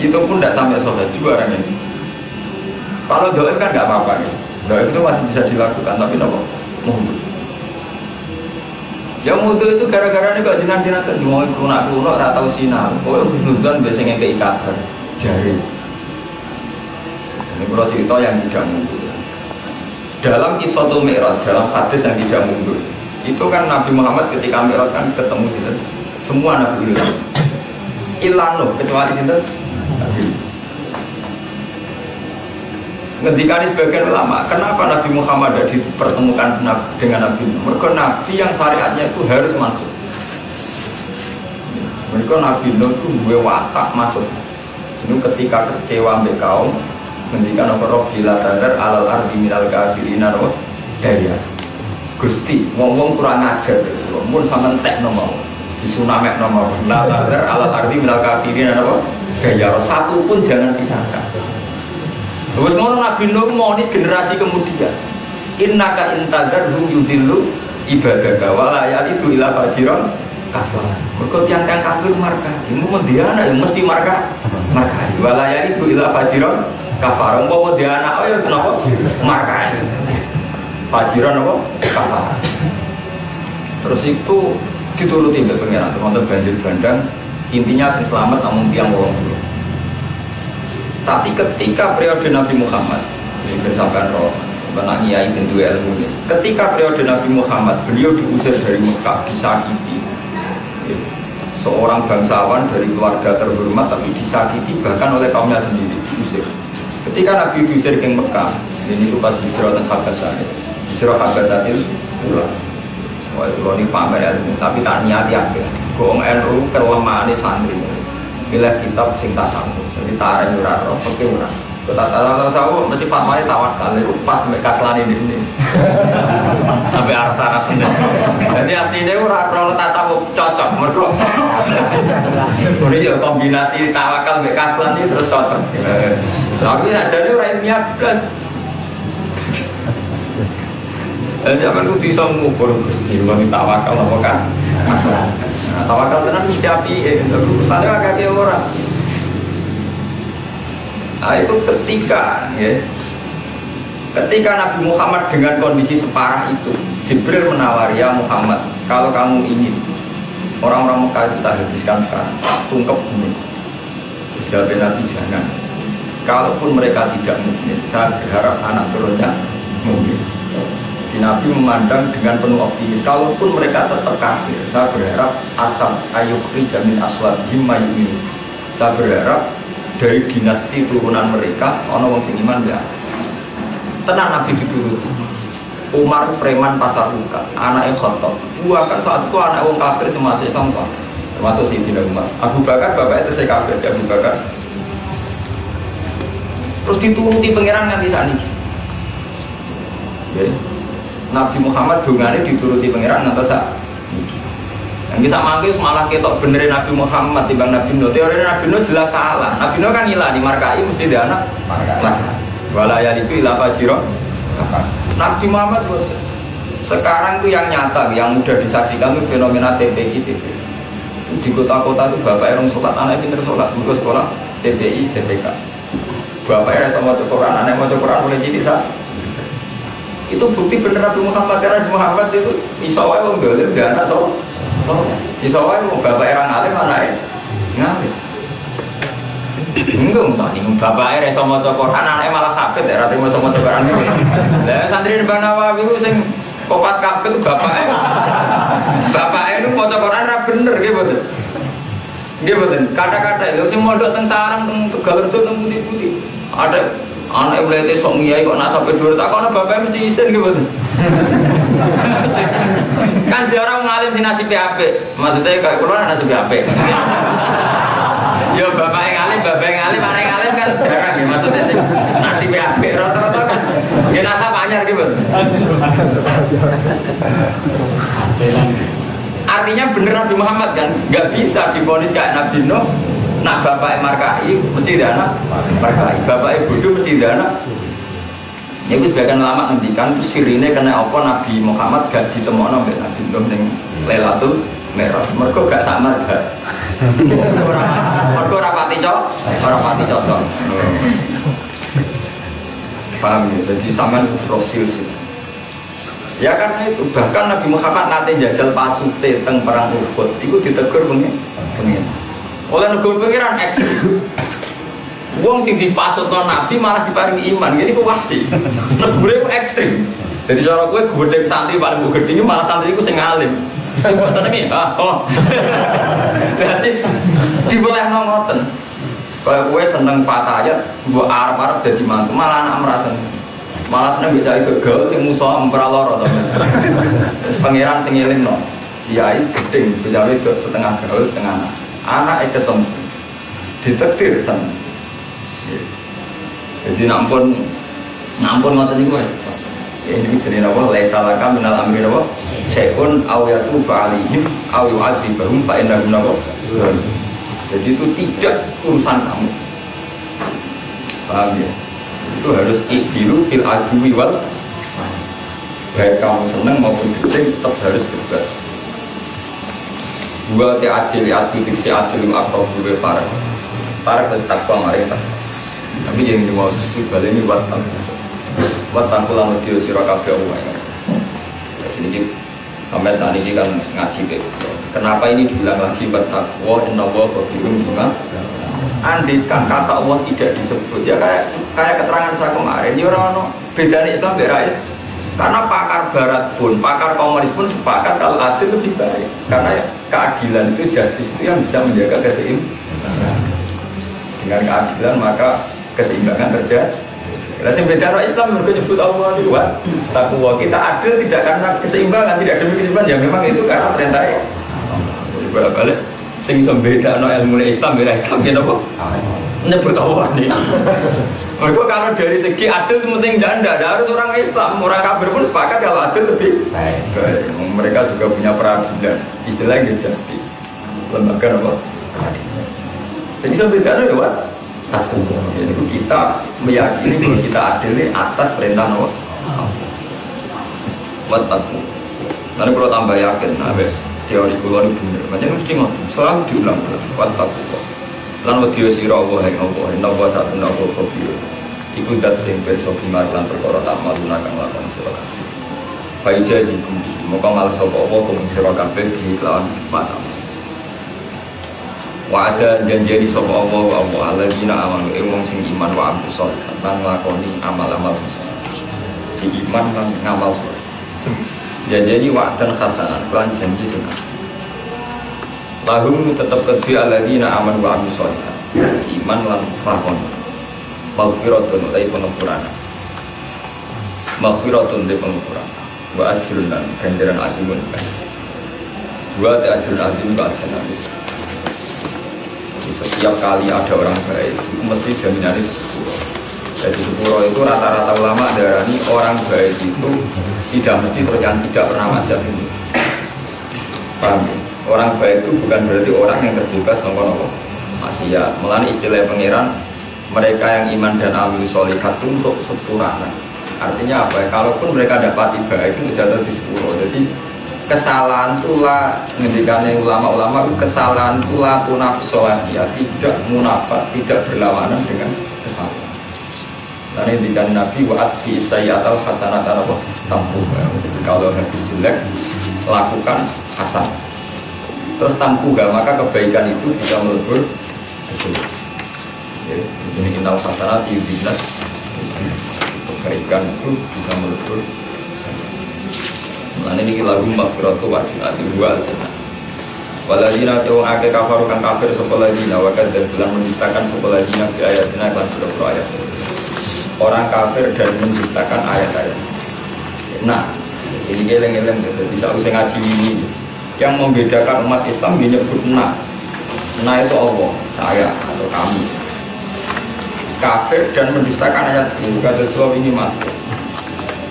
Itu pun tidak sampai soal juara yang kalau doa kan nggak apa-apa ya. doa itu masih bisa dilakukan tapi nopo? Mutu ya mutu itu gara-gara ini kok jinak jinak kan mau kuno kuno ratau sinar. Pokoknya husnudan biasanya kabar. Jari. Ini kalau cerita yang tidak mutu dalam kisah mi'raj dalam hadis yang tidak mundur. Itu kan Nabi Muhammad ketika Mi'raj kan ketemu gitu. Semua Nabi bilang ilanu kecuali itu Ngendikani sebagian ulama, kenapa Nabi Muhammad ada dipertemukan dengan Nabi Mereka Nabi yang syariatnya itu harus masuk. Mereka Nabi Nuh itu gue watak masuk. Ini ketika kecewa ambek kaum, ngendikan nomor bila tadar alal ardi minal kafirina roh daya Gusti, ngomong kurang ajar, pun sama entek nomor, disunamek nomor, lalar alat arti minal kafirin apa? Gaya satu pun jangan sisakan. Terus ngono Nabi Nuh monis generasi kemudian. Innaka intagar hum yudilu ibadah wala ya itu ilah fajiron kafir. Mereka tiang-tiang kafir marka. Ini mendiana yang mesti marka. Marka. Wala ya itu ilah fajiron kafar. Mau dia anak oh ya kenapa? Marka fajiran apa? kafar terus itu dituruti mbak pengiran termasuk banjir bandang intinya selamat namun tiang wolong dulu tapi ketika periode Nabi Muhammad ini bersamaan roh Benak dua ilmu ini ketika periode Nabi Muhammad beliau diusir dari Mekah disakiti seorang bangsawan dari keluarga terhormat tapi disakiti bahkan oleh kaumnya sendiri diusir ketika Nabi diusir ke Mekah ini itu pas hijrah dan Habasah Hijrah Habasatil pulang. Semua itu ini pamer ilmu, tapi tak niat ya. Gong NU kelemahan santri. Pilih kitab sing tak sanggup. Jadi tak roh, oke murah. Kita salah salah mesti fatwanya tawakal itu pas mereka selani ini. Sampai arah arah sini. Jadi artinya ora roh tasawuf cocok mereka. Ini ya kombinasi tawakal mereka selani terus cocok. Tapi aja ini orang ilmiah dan zaman itu bisa mengukur Gusti Wani tawakal apa kan Nah, tawakal tenan mesti api eh urusannya agak kayak orang. Nah itu ketika ya. Ketika Nabi Muhammad dengan kondisi separah itu Jibril menawari ya Muhammad Kalau kamu ingin Orang-orang Mekah kita habiskan sekarang Tungkep bumi Jawab Nabi jangan. Kalaupun mereka tidak mungkin Saya berharap anak turunnya mungkin Nabi memandang dengan penuh optimis. Kalaupun mereka tetap kafir, saya berharap asal ayukri jamin aswad himma ini. Saya berharap dari dinasti turunan mereka, ono wong sing iman ya. Tenang Nabi dituruti. Umar preman pasar buka, anak yang khotob. Gua kan saat itu anak wong kafir semasa Islam termasuk si tidak Umar. Abu Bakar bapak itu saya kafir, Abu Bakar. Terus dituruti pangeran nanti saat ini. Nabi Muhammad dongane dituruti pangeran ngantos sak Ini sama aku malah kita benerin Nabi Muhammad timbang Nabi Nuh. Teori Nabi Nuh jelas salah. Nabi Nuh kan ilah di markai mesti dia anak markai. Walaya itu ilah fajiro. Nabi Muhammad buat sekarang itu yang nyata, yang mudah disaksikan itu fenomena TPI TPI. Di kota-kota itu bapak yang sholat, anak pinter sholat, buku sekolah TPI TPK. Bapak yang sama Quran, anak mau Quran boleh jadi sah. Itu bukti bener Nabi Muhammad karena Nabi Muhammad itu isowai mau galir gak anak so, so isowai mau bapak yang alim mana ya ngalim. Enggak, entah ini bapak ya sama Quran, anaknya malah kafir ya, mau sama Quran. Lah santri di Banawawi itu sing Kopat kabel itu bapaknya. Bapaknya itu mau Quran ra bener gitu betul. Gitu betul. Kata-kata itu sih mondok teng sarang teng Tegalerjo teng putih-putih. Ada anak belete sok ngiyai kok nak sampai dua tak kono bapaknya mesti isin gitu betul. kan jarang ngalim si nasib PHP. Maksudnya kayak kulo nasib PHP. Yo bapak yang ngalim, bapak yang ngalim, anak yang ngalim kan jarang ya maksudnya sih nasib PHP rata-rata kan ya nasab anyar gitu. Artinya bener Nabi Muhammad kan, nggak bisa difonis kayak Nabi Nuh. Nak bapak markai mesti anak markai, bapak bodoh mesti anak. Ya itu sebagian lama ngendikan sirine kena apa Nabi Muhammad gak ditemukan oleh Nabi Nuh yang Lailatul Merah. Mereka gak sama gak. Mereka rapati cok, rapati cocok. Paham ya? Jadi sama prosil sih. Ya karena itu. Bahkan Nabi Muhammad nanti jajal pasute teng perang Uhud itu ditegur pengen pengen oleh negara pengiran ekstrim Wong sing dipasutno Nabi malah diparingi iman. Jadi ku wasi. Itu ekstrim. Jadi cara gue gede santri paling gue gede malah santri gue sing alim. Maksudnya ini, ah, oh. Berarti diboleh ngoten. Kalau gue seneng fatayat, gue arab-arab jadi mantu Malah anak merasa malah seneng bisa itu gaul sing musuh memperalor atau pangeran sing eling no. Kiai gedeng bisa itu setengah gaul setengah anak. Anak itu som ditektir sana jadi nampun nampun nih gue ini jadi apa? Laisa laka minal amri apa? Sekun awiyatu fa'alihim aw yu'adzibahum fa inna guna jadi itu tidak urusan kamu. Paham ya itu harus ikdilu fil adwi wal baik kamu seneng maupun kucing tetap harus bebas. Dua ti adil adil si adil akrob dua para. Para ke takwa mereka. Tapi jangan dimau itu balik ini buat tahu buat tahu lalu dia sirah kafe umumnya jadi sampai saat ini kan ngaji kenapa ini dibilang lagi buat takwa inna wa khabirun bima andikan kata Allah tidak disebut. Ya kayak kayak keterangan saya kemarin. Ya orang beda Islam berais karena pakar barat pun pakar komunis pun sepakat kalau adil lebih baik. Karena keadilan itu justice itu yang bisa menjaga keseimbangan. Dengan keadilan maka keseimbangan terjadi. Nah, yang beda Islam mereka nyebut Allah itu kan takwa kita adil tidak karena keseimbangan tidak demi keseimbangan. Ya memang itu karena perintah ya. Balik sing iso beda no ilmu Islam beda Islam gitu apa? Nyebut Allah nih. Mereka kalau dari segi adil penting dan tidak harus orang Islam, orang kafir pun sepakat kalau adil lebih baik. Mereka juga punya peradilan, istilahnya justice. Lembaga apa? Jadi sebedanya ya Pak. Jadi kita meyakini bahwa kita adil ini atas perintah Allah. Wataku. Nanti kalau tambah yakin, nah teori kulo ini bener. Macam mesti ngotot selalu diulang terus kuat takut kok lan wedi sira Allah ing apa inna wa sa'atuna wa khabir iku dat sing pirsa bimar lan perkara tak maluna kang lakon sira kabeh. Bayi jazi kumbi, moga mal sapa apa kum sira kabeh lawan mata. Wa ada janjani sapa Allah wa Allah alladzina amanu ing wong sing iman wa amil sholih lan nglakoni amal-amal Si iman lan ngamal sholih jadi wa'dan khasanah lan janji senang. Lahum tetap kedua alladzina aman wa amin sholihat iman lan lakon maghfiratun utai pengempuran maghfiratun di pengempuran wa ajrun lan ganjaran azimun. Wa ajrun azim wa ajrun azim setiap kali ada orang baik mesti jaminannya sepuluh jadi sepuluh itu rata-rata ulama darah ini orang baik itu tidak mesti yang tidak pernah masuk ini Paham? ya? Orang baik itu bukan berarti orang yang terjebak sama nopo maksiat. Melani istilah pangeran mereka yang iman dan amil solihat itu untuk sepurana. Artinya apa ya? Kalaupun mereka dapat baik itu jatuh di sepuluh. Jadi kesalahan itulah ngendikannya ulama-ulama kesalahan itulah tunaf solahia tidak munafat tidak berlawanan dengan kesalahan karena ngendikan Nabi waat bi sayyatal hasanat apa tampuh. Jadi kalau habis jelek lakukan hasan. Terus tampuh maka kebaikan itu bisa melebur kejelekan ya, jadi kita hasanat yudinat kebaikan itu bisa melebur Mulane iki lagu maghfiratu wa jannatu wa jannah. Waladina te wong akeh kafir kang kafir sapa ladina wa kadzdzab bulan mendustakan sapa ladina bi ayatina kan sura ayat. Orang kafir dan mendustakan ayat-ayat. Nah, ini geleng-geleng jadi bisa usah ngaji ini. Yang membedakan umat Islam menyebut nah. Nah itu Allah, saya atau kami. Kafir dan mendustakan ayat ini kata ini mati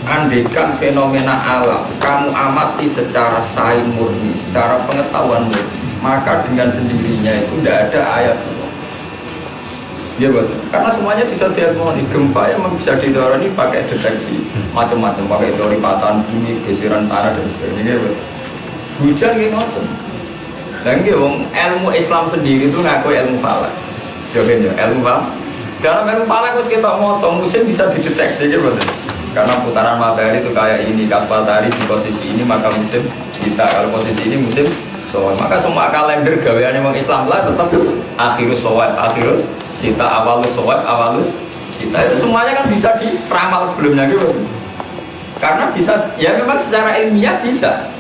andekan fenomena alam kamu amati secara sain murni, secara pengetahuan murni, maka dengan sendirinya itu tidak ada ayat. Ya betul. Karena semuanya bisa diharmoni. Gempa yang bisa didorong pakai deteksi macam-macam, pakai teori patahan bumi, geseran tanah dan sebagainya. Ya. Hujan gitu Dan gitu, ilmu Islam sendiri itu ngaku ilmu falak. Jawabnya ilmu falak. Dalam ilmu falak harus kita motong musim bisa dideteksi, ya betul karena putaran matahari itu kayak ini kalau matahari di posisi ini maka musim kita kalau posisi ini musim soal maka semua kalender gaweannya memang Islam lah tetap akhirus soal akhirus sita awalus soal awalus sita itu semuanya kan bisa diperamal sebelumnya gitu karena bisa ya memang secara ilmiah bisa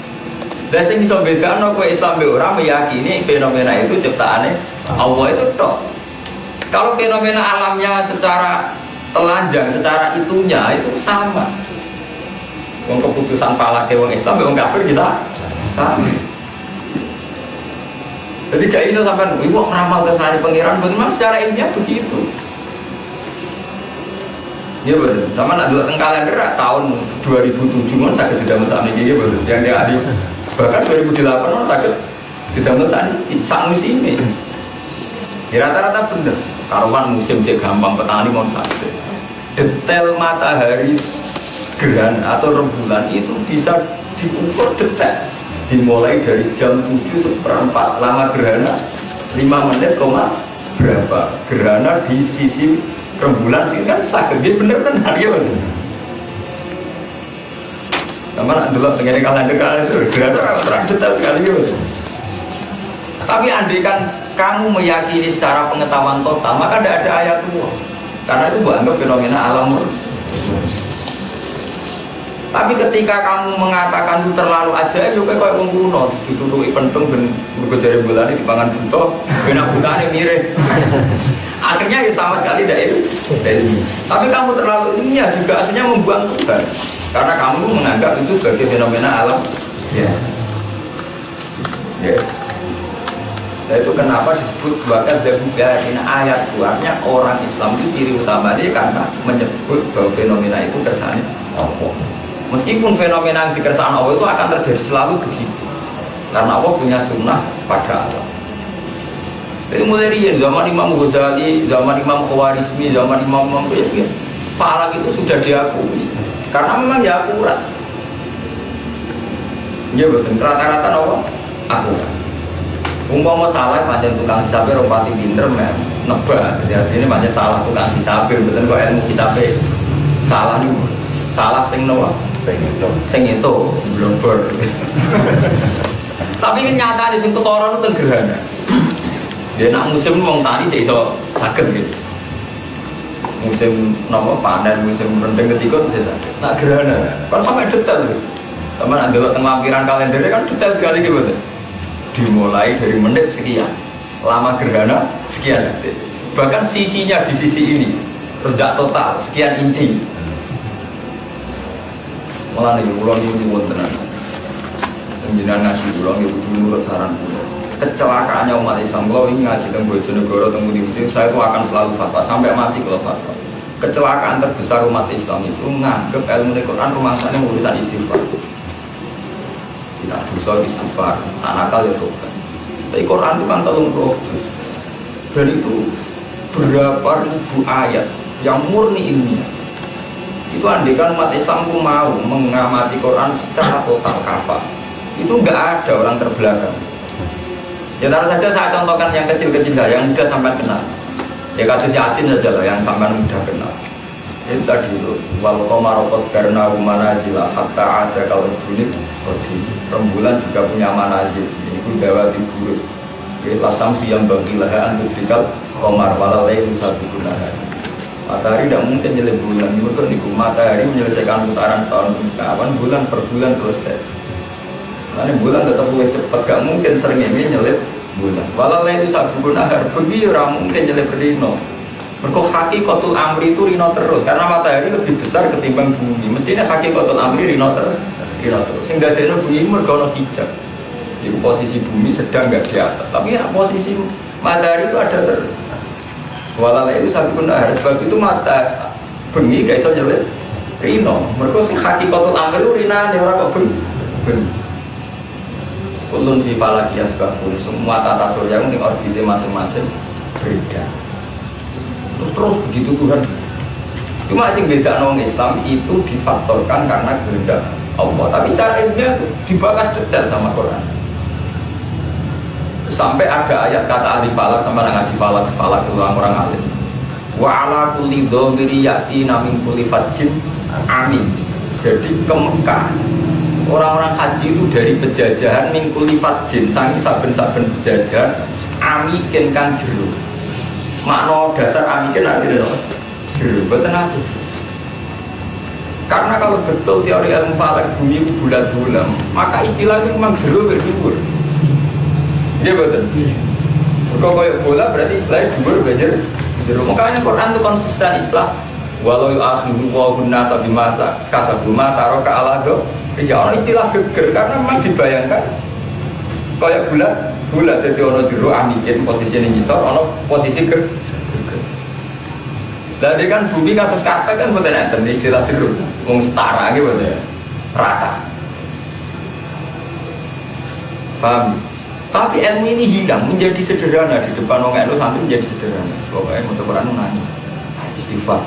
dan sing iso bedakno kowe Islam be meyakini fenomena itu ciptaannya Allah itu toh kalau fenomena alamnya secara telanjang secara itunya itu sama. Wong keputusan falak wong Islam, wong kafir bisa sama. Jadi gak bisa sampai ibu ngeramal kesalahan pangeran, bagaimana secara ilmiah begitu. Iya betul. Sama nak dua tengkalan kalender tahun 2007 kan sakit tidak mencari ini betul. Yang dia adik bahkan 2008 kan sakit tidak mencari sang musim ini. Ya rata-rata bener. Karuan musim cek gampang petani mau sakit detail matahari gerhana atau rembulan itu bisa diukur detail dimulai dari jam 7 seperempat. Lama gerhana? 5 menit koma berapa? Gerhana di sisi rembulan sih kan? Sakit dia bener kan? Hari ya sama nak dulu dengan kalender itu. Gerhana terang detail sekali ya tapi andai kan kamu meyakini secara pengetahuan total maka tidak ada ayat Allah karena itu anggap fenomena alam tapi ketika kamu mengatakan itu terlalu ajaib juga kayak wong kuno ditutupi pentung dan berkejar bulan di pangan buto benak butane mirip akhirnya ya sama sekali tidak itu tapi kamu terlalu ya juga akhirnya membuang Tuhan karena kamu menganggap itu sebagai fenomena alam yes. Yeah. Nah itu kenapa disebut bahkan dari ayat buahnya orang Islam itu ciri utamanya karena menyebut bahwa fenomena itu kersane Allah. Meskipun fenomena yang dikersaan Allah itu akan terjadi selalu begitu. Karena Allah punya sunnah pada Allah. Itu mulai dari zaman Imam Ghazali, zaman Imam Khawarizmi, zaman Imam Imam ya, Falak itu sudah diakui. Karena memang ya akurat. Ya betul, rata-rata Allah akurat. Umpama salah pancen tukang hisabe rompati pinter men nebak. Jadi asline pancen salah tukang hisabe betul kok ilmu hisabe salah nih salah sing nopo sing itu sing itu belum ber. Tapi nyata di sini kotoran itu gerhana. Dia nak musim wong tani cek iso sakit gitu. Musim nopo panen, musim rendeng ketika itu sakit. Nak gerhana, kan sampai detail gitu. Sama nak delok teng lampiran kan detail sekali gitu dimulai dari menit sekian lama gerhana sekian detik bahkan sisinya di sisi ini terus tidak total sekian inci malah nih ulang ini nyuwun tenan penjinan ngasih ulang itu menurut saran kecelakaannya umat Islam kalau ini ngaji tentang Bojonegoro tentang Budi saya itu akan selalu fatwa sampai mati kalau fatwa kecelakaan terbesar umat Islam itu nganggep ilmu Quran rumah sana urusan istighfar Nah, dosa istighfar, tak nakal ya tobat. Tapi Quran itu kan tolong juz. Dan itu berapa ribu ayat yang murni ilmiah. Itu andikan umat Islam itu mau mengamati Quran secara total kafah. Itu nggak ada orang terbelakang. Ya taruh saja saya contohkan yang kecil-kecil saja, yang mudah sampai kenal. Ya kasus Yasin saja lah yang sampai mudah kenal. Itu tadi itu, wal komarokot karena manazila hatta ada kalau junib di rembulan juga punya manazil. Itu dawa di buruk. Lasam yang bagi lahan tudrikal komar walalai satu gunakan. Matahari tidak mungkin nyelip bulan. Mereka niku matahari menyelesaikan putaran setahun sekawan bulan per bulan selesai. Nanti bulan tetap lebih cepat, gak mungkin sering ini nyelip bulan. Walalai itu satu gunakan. Pergi orang mungkin nyelip rino. Mereka hakikatul amri itu rino terus karena matahari lebih besar ketimbang bumi. Mestinya hakikatul amri rino terus. Rino terus. Sehingga ada bumi ada hijab. Jadi posisi bumi sedang nggak di atas, tapi ya, posisi matahari itu ada terus. Walau itu satu pun harus sebab itu mata bengi gak iso nyelip rino. Mereka sing hakikatul amri itu rina nih orang kok bengi. bengi. Kulun si falaki asbabun semua tata surya ini orbitnya masing-masing beda. Terus terus begitu Tuhan. Cuma sing beda nong Islam itu difaktorkan karena kehendak Allah. Tapi secara ilmiah dibahas detail sama Quran sampai ada ayat kata ahli falak sama ngaji falak falak itu orang alim. Wa ala kulli dhamiri yati namin kulli fajin amin. Jadi ke Mekah orang-orang haji itu dari penjajahan min kulli fajin sangi saben-saben penjajahan amikin kan jeru makna dasar amikin artinya jeru betul aku karena kalau betul teori ilmu falak bumi bulat-bulat maka istilahnya memang jeru berdua Iya betul. Kau kayak bola berarti istilahnya dua belajar. Jadi makanya Quran itu konsisten Islam. Walau akhiru wa nasa bimasa kasabuma taruh ke alado. Ya orang istilah geger karena memang dibayangkan kayak bola bola jadi ono jero amikin posisi ini nyisor ono posisi ke Jadi kan bumi kados karpet kan betul enten istilah jero wong setara gitu ya rata. Paham? Tapi ilmu ini hilang menjadi sederhana di depan orang itu sampai menjadi sederhana. Pokoknya mau Quran nangis istighfar.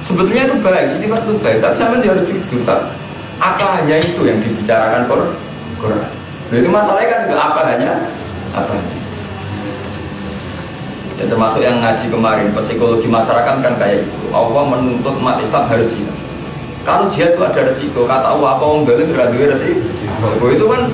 Sebetulnya itu baik, istighfar itu baik, tapi sampai dia harus jujur. Apa hanya itu yang dibicarakan Quran? Nah, itu masalahnya kan juga apa hanya apa. Ya, termasuk yang ngaji kemarin psikologi masyarakat kan kayak itu. Allah menuntut umat Islam harus jihad. Kalau jihad itu ada resiko, kata Allah apa orang galim beradu resiko. itu kan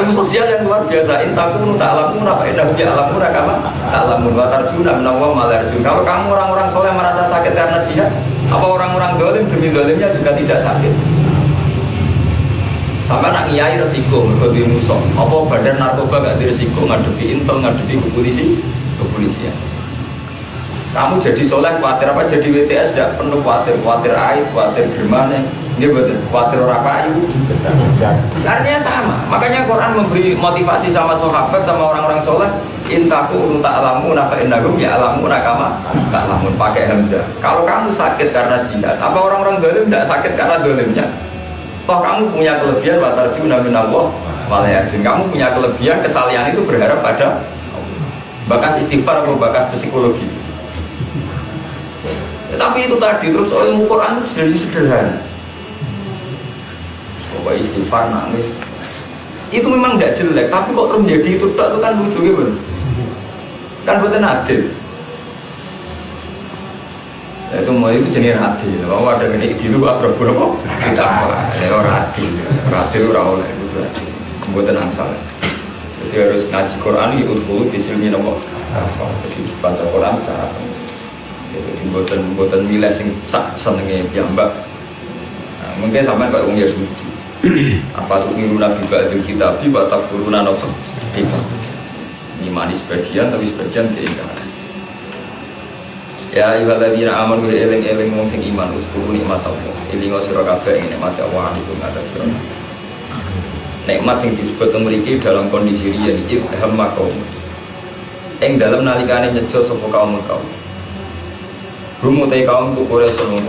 ilmu sosial yang luar biasa. Intakunu ta'lamun apa innahum ya'lamun kama ta'lamun. Wa tarjuna minallah malarjun kalau kamu orang-orang soleh merasa sakit karena jihad apa orang-orang dolim demi dolimnya juga tidak sakit? Sama nak ngiyai resiko di musuh. Apa badan narkoba gak di resiko ngadepi intel ngadepi kepolisi kepolisian kamu jadi soleh khawatir apa? Jadi WTS tidak penuh khawatir khawatir air khawatir gimana dia betul, khawatir orang kayu. Artinya sama. Makanya Quran memberi motivasi sama sahabat sama orang-orang soleh. Intaku tak alamu nafa indagum ya alamu nakama tak alamu pakai hamzah. Kalau kamu sakit karena jihad, apa orang-orang dolim tidak sakit karena dolimnya? Toh kamu punya kelebihan watar juna minallah walayarjun. Kamu punya kelebihan kesalian itu berharap pada bakas istighfar atau bakas psikologi. Tapi itu tadi terus ilmu Quran itu sederhana pokoknya istighfar nangis. Itu memang tidak jelek tapi kok terus menjadi itu itu kan lucu gitu. Kan buatan adil. Ya, itu mau itu jenis adil. Kalau ada ini itu apa? Berapa kita apa? Ya orang adil. Adil orang oleh itu adil. Buatan angsal jadi harus ngaji Quran itu dulu visilnya nopo jadi baca Quran secara jadi buatan buatan milih sing senengnya mbak. Nah, mungkin sampai kalau orang Yahudi apa tuh niru nabi ba'dil kitab di batas turunan apa kita mani sebagian tapi sebagian keinginan ya ayuhal ladina aman wa eling eling wong sing iman uskuru nikmat Allah. Ilingo sira kabeh ing nikmat Allah alaikum atas sira. Nikmat sing disebut memiliki dalam kondisi riya iki hamma kaum. Ing dalam nalikane nyejo sapa kaum kaum. Rumu te kaum ku kore sulung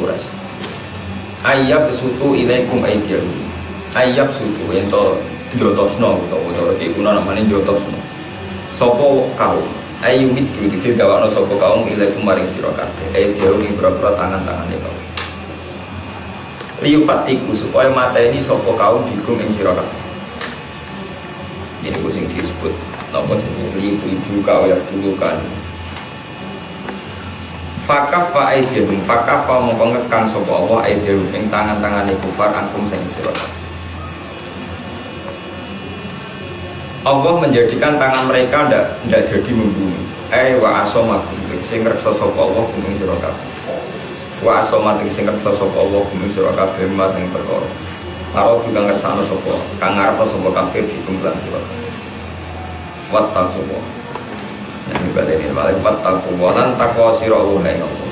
Ayat sutu ilaikum aidiyahum ayat suku ento jotosno utawa cara kuna namanya jotosno. Sopo kaum? Ayu itu di sini dawakno sopo kaum ilai kumaring sira kabeh. Ayu jauh ning berapa tangan-tangane kaum. Liu fatiku supaya mata ini sopo kaum dikum ing sira kabeh. Ini gue sing disebut nopo jenenge? Liu ibu kau yang dulu kan Fakaf fa aidihum fakaf fa mongko ngekang sapa Allah aidihum ing tangan-tangane kufar angkum sing sira Allah menjadikan tangan mereka ndak ndak jadi membunuh. Eh wa asomakum sing reksa sapa Allah kuming sira kabeh. Wa asomakum sing reksa sapa Allah kuming sira kabeh mas sing perkara. Karo juga ngersano sapa kang ngarep sapa kafir dikumpulan sira. Wat taqwa. Nah, ibadah ini balik wat taqwa lan takwa sira Allah ing Allah.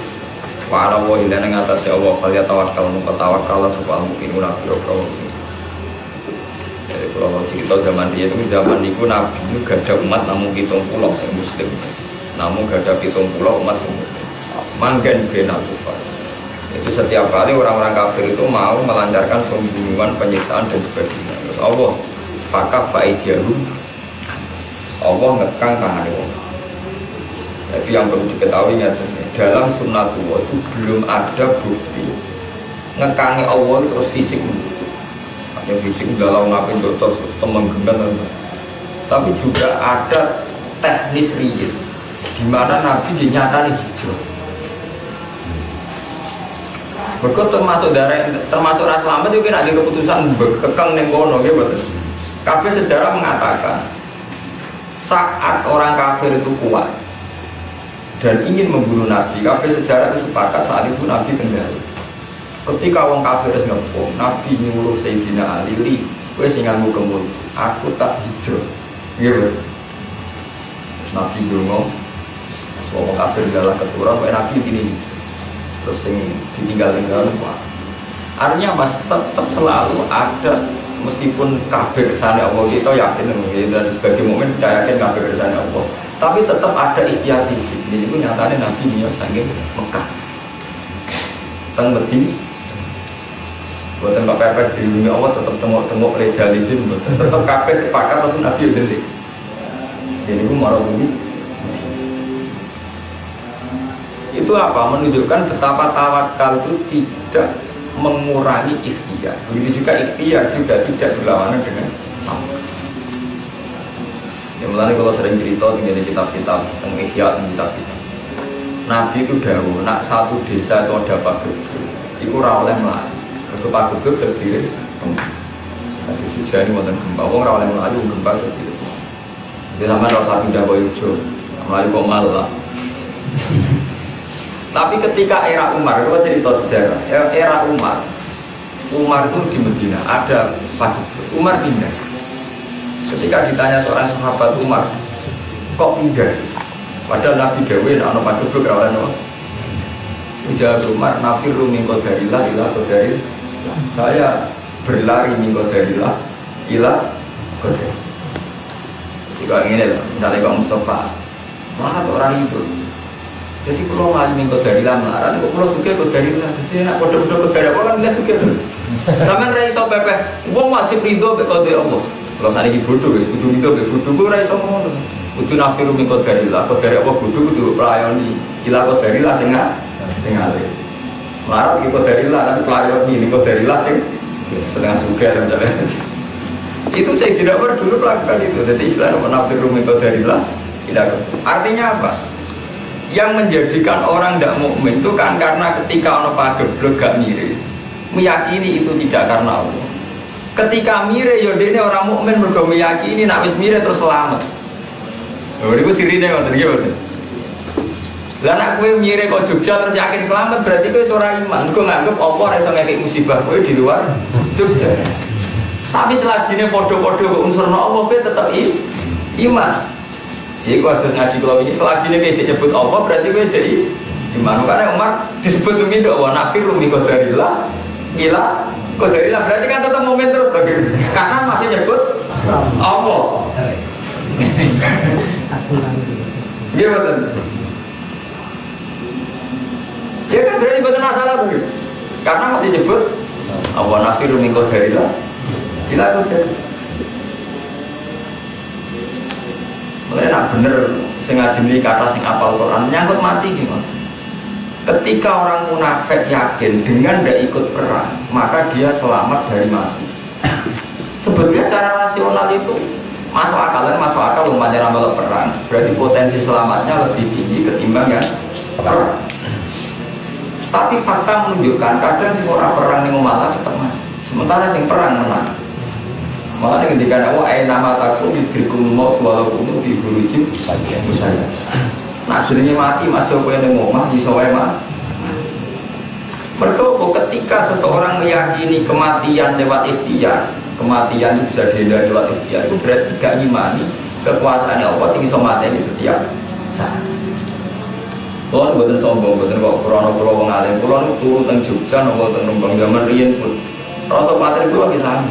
Wa ala wa ila atase Allah fal tawakkal mung tawakkal sapa mukminuna biro sing jadi kalau cerita zaman dia itu zaman itu Nabi itu gak ada umat namun hitung pulau yang muslim. Namun gak ada hitung pulau umat yang muslim. Manggen bena kufar itu setiap kali orang-orang kafir itu mau melancarkan pembunuhan, penyiksaan dan sebagainya. Terus Allah fakaf faidiyahu Allah ngekang tangan Allah jadi yang perlu diketahui dalam sunnatullah itu belum ada bukti. Ngekangi Allah terus fisik ya fisik galau ngapin jotos temen gendang tapi juga ada teknis rigid di mana Nabi dinyatakan hijrah. Berikut termasuk darah termasuk ras selamat juga ada keputusan kekang nenggono ya betul. Kafir sejarah mengatakan saat orang kafir itu kuat dan ingin membunuh Nabi, kafir sejarah itu sepakat saat itu Nabi kendali Ketika wong kafir wis Nabi nyuruh Sayyidina Ali, "Li, kowe sing nganggo aku tak hijrah." Iya, Terus Nabi ndonga, wong kafir adalah keturun, kowe Nabi ini hijrah. Terus sing ditinggal-tinggal wah. Artinya mas tetap selalu ada meskipun kafir sana Allah kita yakin ya, dan sebagai mukmin kita yakin kafir sana Allah tapi tetap ada ikhtiar fisik jadi itu nyatanya Nabi Muhammad sangat Mekah Medina Buatan Pak Pepes dilindungi Allah tetap tengok-tengok legalidin Tetap kabeh sepakat Rasul Nabi yang beli Jadi itu marah bumi. Itu apa? Menunjukkan betapa tawakal itu tidak mengurangi ikhtiar. Begitu juga ikhtiar juga tidak berlawanan dengan Ya mulai kalau sering cerita tinggal di kitab-kitab Yang ikhya kitab-kitab. Nabi itu dahulu, nak satu desa itu ada pabrik Itu rawleh melati Pak Guguk terdiri Jadi juga ini wonten gempa, wong rawal yang melayu gempa terdiri. Jadi sama rasa pindah boyo jo, melayu kok malah Tapi ketika era Umar, itu cerita sejarah. Era Umar, Umar itu di Medina, ada Pak Umar pindah. Ketika ditanya seorang sahabat Umar, kok pindah? Padahal Nabi Dewi, anak Pak Guguk rawal yang Ujah Umar, nafiru min qadarillah ila qadaril saya berlari minggu dari lah ila kode jika ini loh misalnya Pak Mustafa. Malah orang itu. Jadi kalau ngali minggu dari lah melarang kok kalau suka kode dari lah jadi enak kode kode kode dari apa kan dia suka tuh sama rai so pepe uang wajib ridho be kode Allah. Kalau sana ini bodoh wis kudu ridho be bodoh gue rai so ngomong kudu nafiru minggu dari lah kode dari apa bodoh kudu pelayani ila kode dari lah sehingga tinggal Marah ikut dari lah, tapi pelayan ini ikut dari lah sih. Sedang juga dan jalan itu saya tidak pernah dulu melakukan itu. Jadi istilah menafsir rumit dari lah tidak artinya apa? Yang menjadikan orang tidak mukmin itu kan karena ketika orang pageblok gak mirip meyakini itu tidak karena Allah. Ketika mire yaudah ini orang mukmin mereka meyakini nak wis mire terus selamat. Oh, itu sirine ngoten iki lah nak kowe mire kok Jogja terus yakin selamat berarti kowe ora iman. Kowe nganggep apa ora iso ngekek musibah kowe di luar Jogja. Tapi selajine padha-padha kok unsurna Allah kowe tetep i, iman. Jadi kau harus ngaji kalau ini selagi ini kayak nyebut Allah berarti kowe jadi iman. Karena Umar disebut demi doa nafir rumi kodarillah gila kodarillah berarti kan tetap momen terus bagi karena masih nyebut Allah. Iya betul. Ya kan berarti betul masalah begitu. Karena masih nyebut Allah nafiru min qadarillah. Ila qadar. Mulai nak bener sing ngaji kata sing apal Quran nyangkut mati gimana? Ketika orang munafik yakin dengan tidak ikut perang, maka dia selamat dari mati. Sebetulnya secara rasional itu masuk akal dan masuk akal umpamanya ramal perang. Berarti potensi selamatnya lebih tinggi ketimbang perang. Tapi fakta menunjukkan kadang si orang perang yang malah tetap mati. Sementara sing perang menang. Malah ketika aku ayat nama takut diberikan mau walaupun di burujim saya. Nah jadinya mati masih apa yang ngomong di sawai mah. Mereka ketika seseorang meyakini kematian lewat ikhtiar, kematian itu bisa dihindari lewat ikhtiar itu berarti gak ngimani kekuasaan Allah sing iso mateni setiap saat. Kulo buatan sombong, buatan kok krono kulo wong alim, kulo nu turu teng Jogja nopo teng Rembang zaman riyen pun. Rasa materi kulo lagi sana.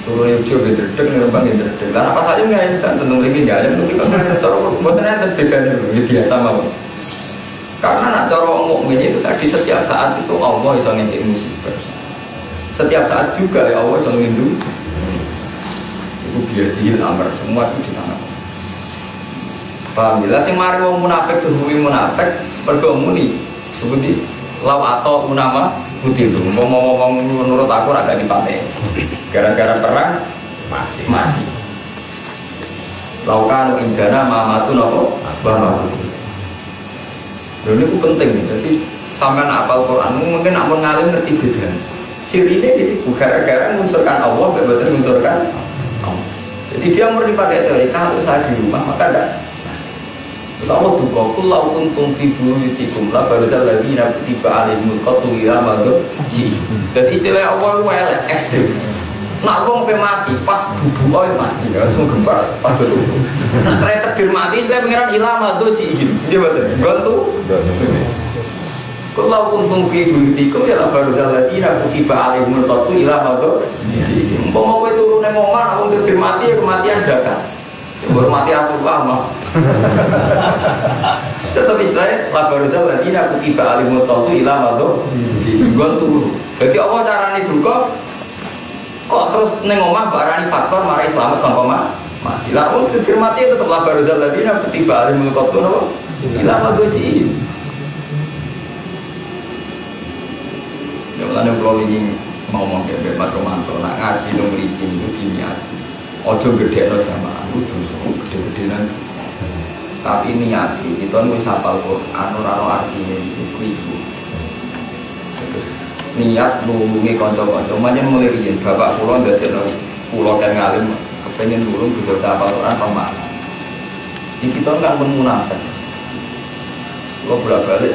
Turu ning Jogja dredeg ning Rembang dredeg. Lah apa saja nggak bisa tentang lagi nggak ada, mungkin kalau buatan ada tegan itu biasa mau. Karena nak cara mukmin itu tadi setiap saat itu Allah bisa ngintip musibah. Setiap saat juga ya Allah selalu ngindu Itu biar dihil amar semua itu di tangan Paham ya? Sing mari wong munafik tuh munafik mergo muni. Seperti law atau unama putih itu mau ngomong menurut aku agak dipakai gara-gara perang mati. Mati. Laukan indana mamatu nopo? Bahwa ini penting jadi sampai apal Quran mungkin nak mengalim ngerti beda sirine itu gara-gara mengunsurkan Allah betul mengunsurkan Allah. Jadi dia mau dipakai teori kalau saya di rumah maka tidak Terus duka kullau kuntum fi buyutikum la barzal ladina kutiba alaihimul qatlu ila madhu Jadi istilah Allah itu elek ekstrim Nak wong pe mati pas bubu oi mati langsung gempa pas betul. Nak ternyata takdir mati istilah pengiran ila ji. Ini betul. Gantu. Kalau kuntum fi buyutikum ya la barzal ladina kutiba alaihimul qatlu ila madhu Umpama kowe turun nang omah wong takdir mati ya kematian dadak. Baru mati asulah mah. Tetap istilahnya labarusal ladina kutiba alimut tautu ila madho Gon turu Jadi Allah caranya duka? Kok terus neng omah barani faktor marai selamat sama omah Mati? Lah, oh sifir mati tetap labarusal ladina kutiba alimut tautu Ila madho Ya mulanya kalau ini ngomong kayak Mas Romanto, nak ngaji dong berikin itu diniati. Ojo gede no jamaah, itu dosa gede-gedean. Tapi niati, kita nggak sapal Quran, orang artinya itu ribu. Terus niat nulungi konco-konco, macam mulai riyen bapak nggak jadi pulau kan ngalim, kepengen nulung juga sapal Quran sama. Ini kita nggak memunafik. Kalau bolak balik,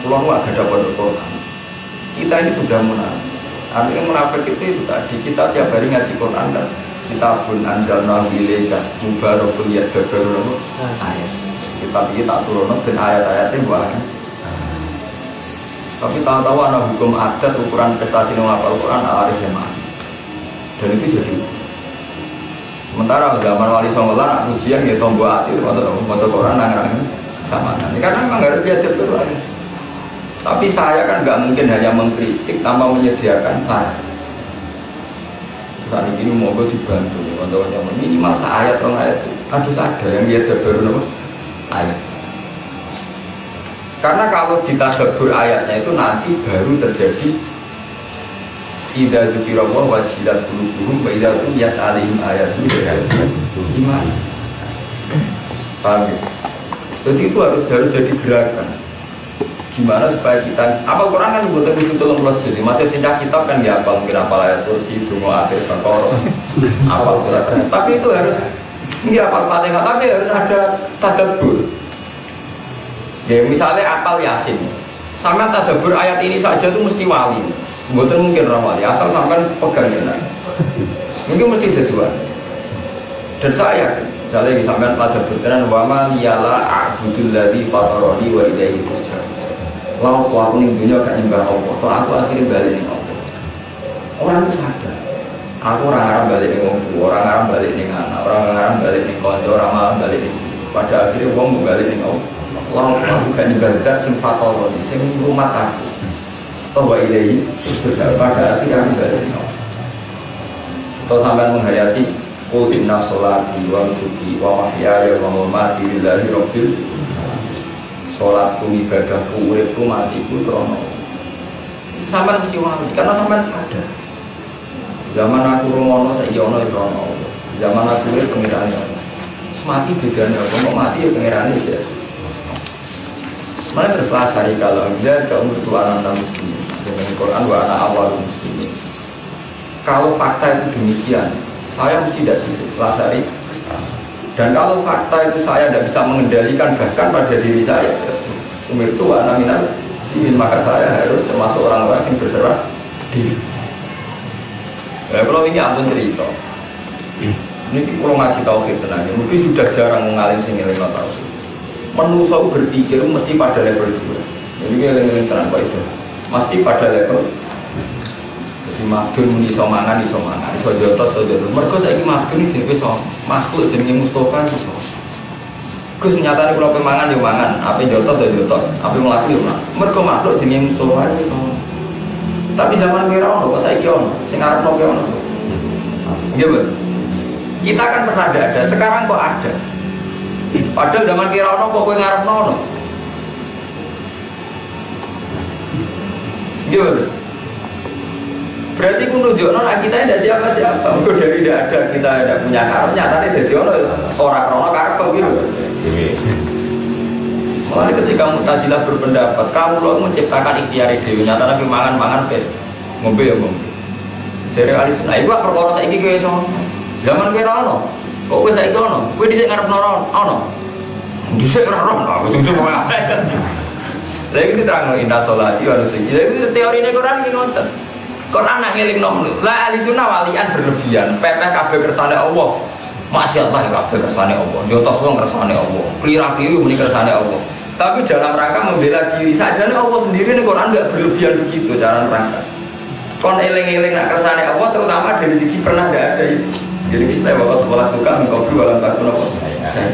pulau nggak ada pondok Quran. Kita ini sudah munafik. Artinya munafik itu itu tadi kita tiap hari ngaji Quran kan kita pun anjalna ilaika mubarakun ya dabaru ayat. Kita pikir tak turun dan ayat-ayatnya buah. Tapi tahu-tahu anak hukum adat ukuran prestasi yang ngapal Quran aris yang Dan itu jadi Sementara zaman wali songo lah ujian ya tombo hati masuk masuk Quran nang sama nanti karena memang harus diajar Quran. Tapi saya kan nggak mungkin hanya mengkritik tanpa menyediakan saya. Saat ini gue dibantu nih, untuk yang minimal ayat orang ayat harus ada yang dia baru nopo ayat. Karena kalau ditadabur ayatnya itu nanti baru terjadi tidak dzukira wa wajilat qulubuhum wa idza tuliyat alaihim ayatu iman. Paham ya? Jadi itu harus harus jadi gerakan gimana supaya kita apa Quran kan buat itu tolong pulau juz? Masih sejak kitab kan ya apa mungkin apa ayat kursi dungo akhir sakor apa surat tapi itu harus ini apa fatihah tapi harus ada tadabur. Ya misalnya apal yasin. Sama tadabur ayat ini saja tuh mesti wali. Bukan mungkin orang wali asal sampai pegang benar mungkin mesti jadi wali. Dan saya misalnya sampai tadabur tenan wama liyala a'budul ladzi fataroni wa ilaihi turja'un Lalu aku nih dunia gak nyembah Allah, kalau aku akhirnya balik nih Allah. Orang itu sadar. Aku orang orang balik orang tua, orang orang balik nih anak, orang orang balik nih konco, orang malah balik nih. Pada akhirnya mau balik nih Allah. Lalu aku gak nyembah zat sing fatal sing rumah aku. Tawa ilahi terus berjalan pada akhirnya aku balik nih Allah. Atau sampai menghayati Qul sholati wa nusuki wa mahyaya wa mamati lillahi rabbil Sholatku, ibadahku, uripku, matiku, krono Sampai mesti wali, karena sampai sadar Zaman aku rumono, saya ono di krono Zaman aku urip pengirani Semati bedanya, mau mati ya pengirani aja Mana setelah hari kalau dia kaum bertuanan muslim Dengan Quran wa anak awal muslim Kalau fakta itu demikian saya tidak situ lasari dan kalau fakta itu saya tidak bisa mengendalikan bahkan pada diri saya umur itu anak minat simin maka saya harus termasuk orang-orang yang berserah diri. Ya, kalau ini ampun cerita. Ini kalau ngaji tauhid tenangnya mungkin sudah jarang mengalim sing ngeling tauhid manusia berpikir mesti pada level dua. Jadi ngeling tenang itu mesti pada level jadi madun muni iso mangan iso mangan iso jotos iso jotos mereka saiki madun iki iso makhluk jenenge Mustafa iso Gus nyatane kalau pemangan yo mangan, apa jotos ya jotos, apa mlaku yo mlaku. Mergo makhluk jenenge Mustafa iso. Tapi zaman kira ono kok saiki ono, sing arep nopo ono. Nggih, Kita kan pernah ada, ada, sekarang kok ada. Padahal zaman kira ono kok kowe ngarep ono. Nggih, Berarti ku nunjukno nah kita tidak siapa-siapa. Mungkin dari tidak ada kita tidak punya karep nyatane jadi ono orang krono karep gitu. Mulai ketika Mutazilah berpendapat, kamu lo menciptakan ikhtiar dewi, nyata nabi mangan mangan pe, ngombe ya ngombe. Jadi kali sunnah, ibu perkara saya iki so, zaman gue ono, kok gue saya ono, gue disek ngarep noron, ono, disek ngarep noron, aku cucu mau Lagi kita terang indah sholat, iya harus itu teori ini Quran ini nonton. Quran nak ngeling nom lah ahli sunnah walian berlebihan. Pepeh kabeh kersane Allah. Masya Allah kabeh kersane Allah. Jotos wong kersane Allah. Kelirah kiri muni kersane Allah. Tapi dalam rangka membela diri saja Allah sendiri nih Quran nggak berlebihan begitu cara rangka. Kon eling-eling nak kersane Allah terutama dari segi pernah tidak ada itu. Jadi istilah bapak sekolah buka engkau berdua dalam takun apa? Saya.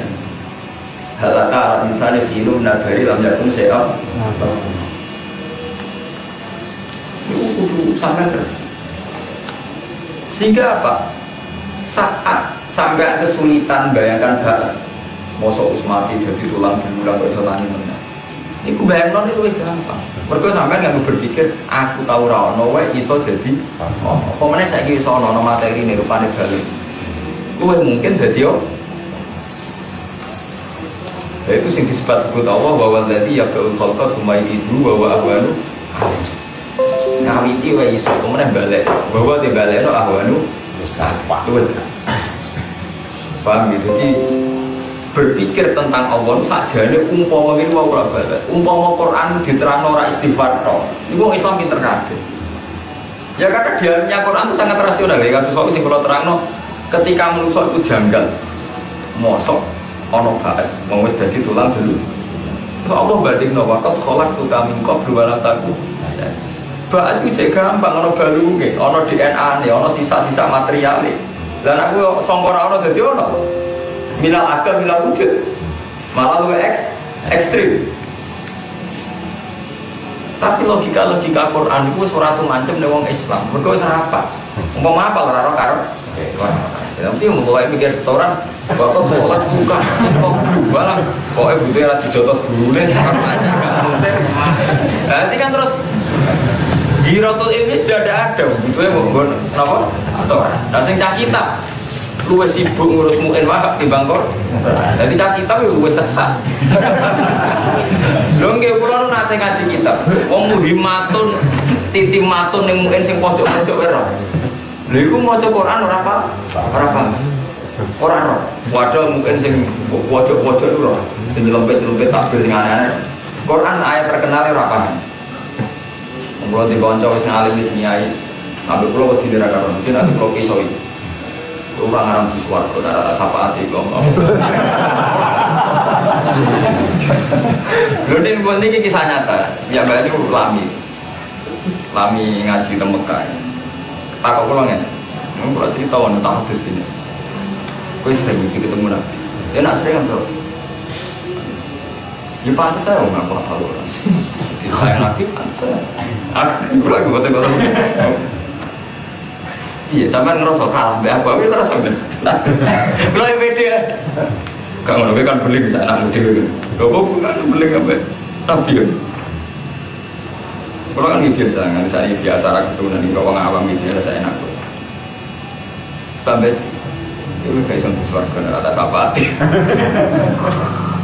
Halata alat insani filu nadari lam yakun se'am kudu sampai sehingga apa saat sampai kesulitan bayangkan bahas mosok usmati jadi tulang belulang kok iso tani menang Iku bayang itu lebih gampang. Mereka sampai nggak berpikir aku tahu rano, wae iso jadi. Oh, pemenang saya iso nono materi nih rupanya balik. Gue mungkin jadi oh. Itu sing disebut sebut Allah bahwa ya keul khalqa sumai itu bahwa awanu ngawiti wa iso kemudian balik. Bahwa di balik no ahwanu tuh paham gitu jadi berpikir tentang Allah saja ini umpama ini mau ora balik. Umpama Quran diterang ora istighfar ini wong Islam pinter kabeh. Ya karena dialognya Quran itu sangat rasional ya kan sesuatu sing terang ketika manusia itu janggal. Mosok ono bahas mau wis dadi tulang dulu. Allah banding no wakot kolak tu kami kau berwalam takut Bahas itu cek gampang, ono balunge, ono DNA nih, ono sisa-sisa material nih. Dan aku songkora ono jadi ono. Minal agam, minal wujud. Malah lu eks, ekstrim. Tapi logika-logika Quran itu surat macam wong Islam. Mereka apa? Mau apa lah karo? Tapi mau bawa mikir setoran, bapak sholat buka, kok balang, pokoknya butuh rati jotos guru nih, sama aja, Nanti kan terus Hiratul ilmi sudah ada ada, butuhnya mau apa? Store. Nah, sing cah kitab, lu sibuk ngurus muin wahab di bangkor. Jadi cah kitab ya lu sesat. Lo nggak pulau nate ngaji kitab, wong muhimatun titimatun yang muin sing pojok pojok wero. Lha iku maca Quran ora apa? Ora apa? Ora ora. Wadah mungkin sing pojok-pojok itu ora. Sing lempet-lempet takbir sing aneh-aneh. Quran ayat terkenal ora Kalau di konco wis ngalim wis nyai, ambil pulau wedi dira karo mungkin nanti pulau kisoi. Orang aram di suwargo, ada sapa hati kok. Lho den pun ini kisah nyata. Ya ini lami. Lami ngaji di Mekah. Tak kok pulang ya. Pulau cerita wan tak hadis ini. Kau sering ketemu nabi. Ya nak sering bro. Ya pantas saya nggak pernah tahu orang. Tidak nabi pantas saya. Aku lagi kota kota. Iya, sampean ngerasa kalah mbak aku, aku sampean. Nah, lo yang pede ya. Gak ngono kowe kan beli bisa anak dhewe. Lho kok bukan beli sampe nabi ya. Kalau kan biasa, kan saya biasa rakyat keturunan ini, kalau awam ini biasa saya enak. Sampai itu kayak sentuh suarga, ada sapati.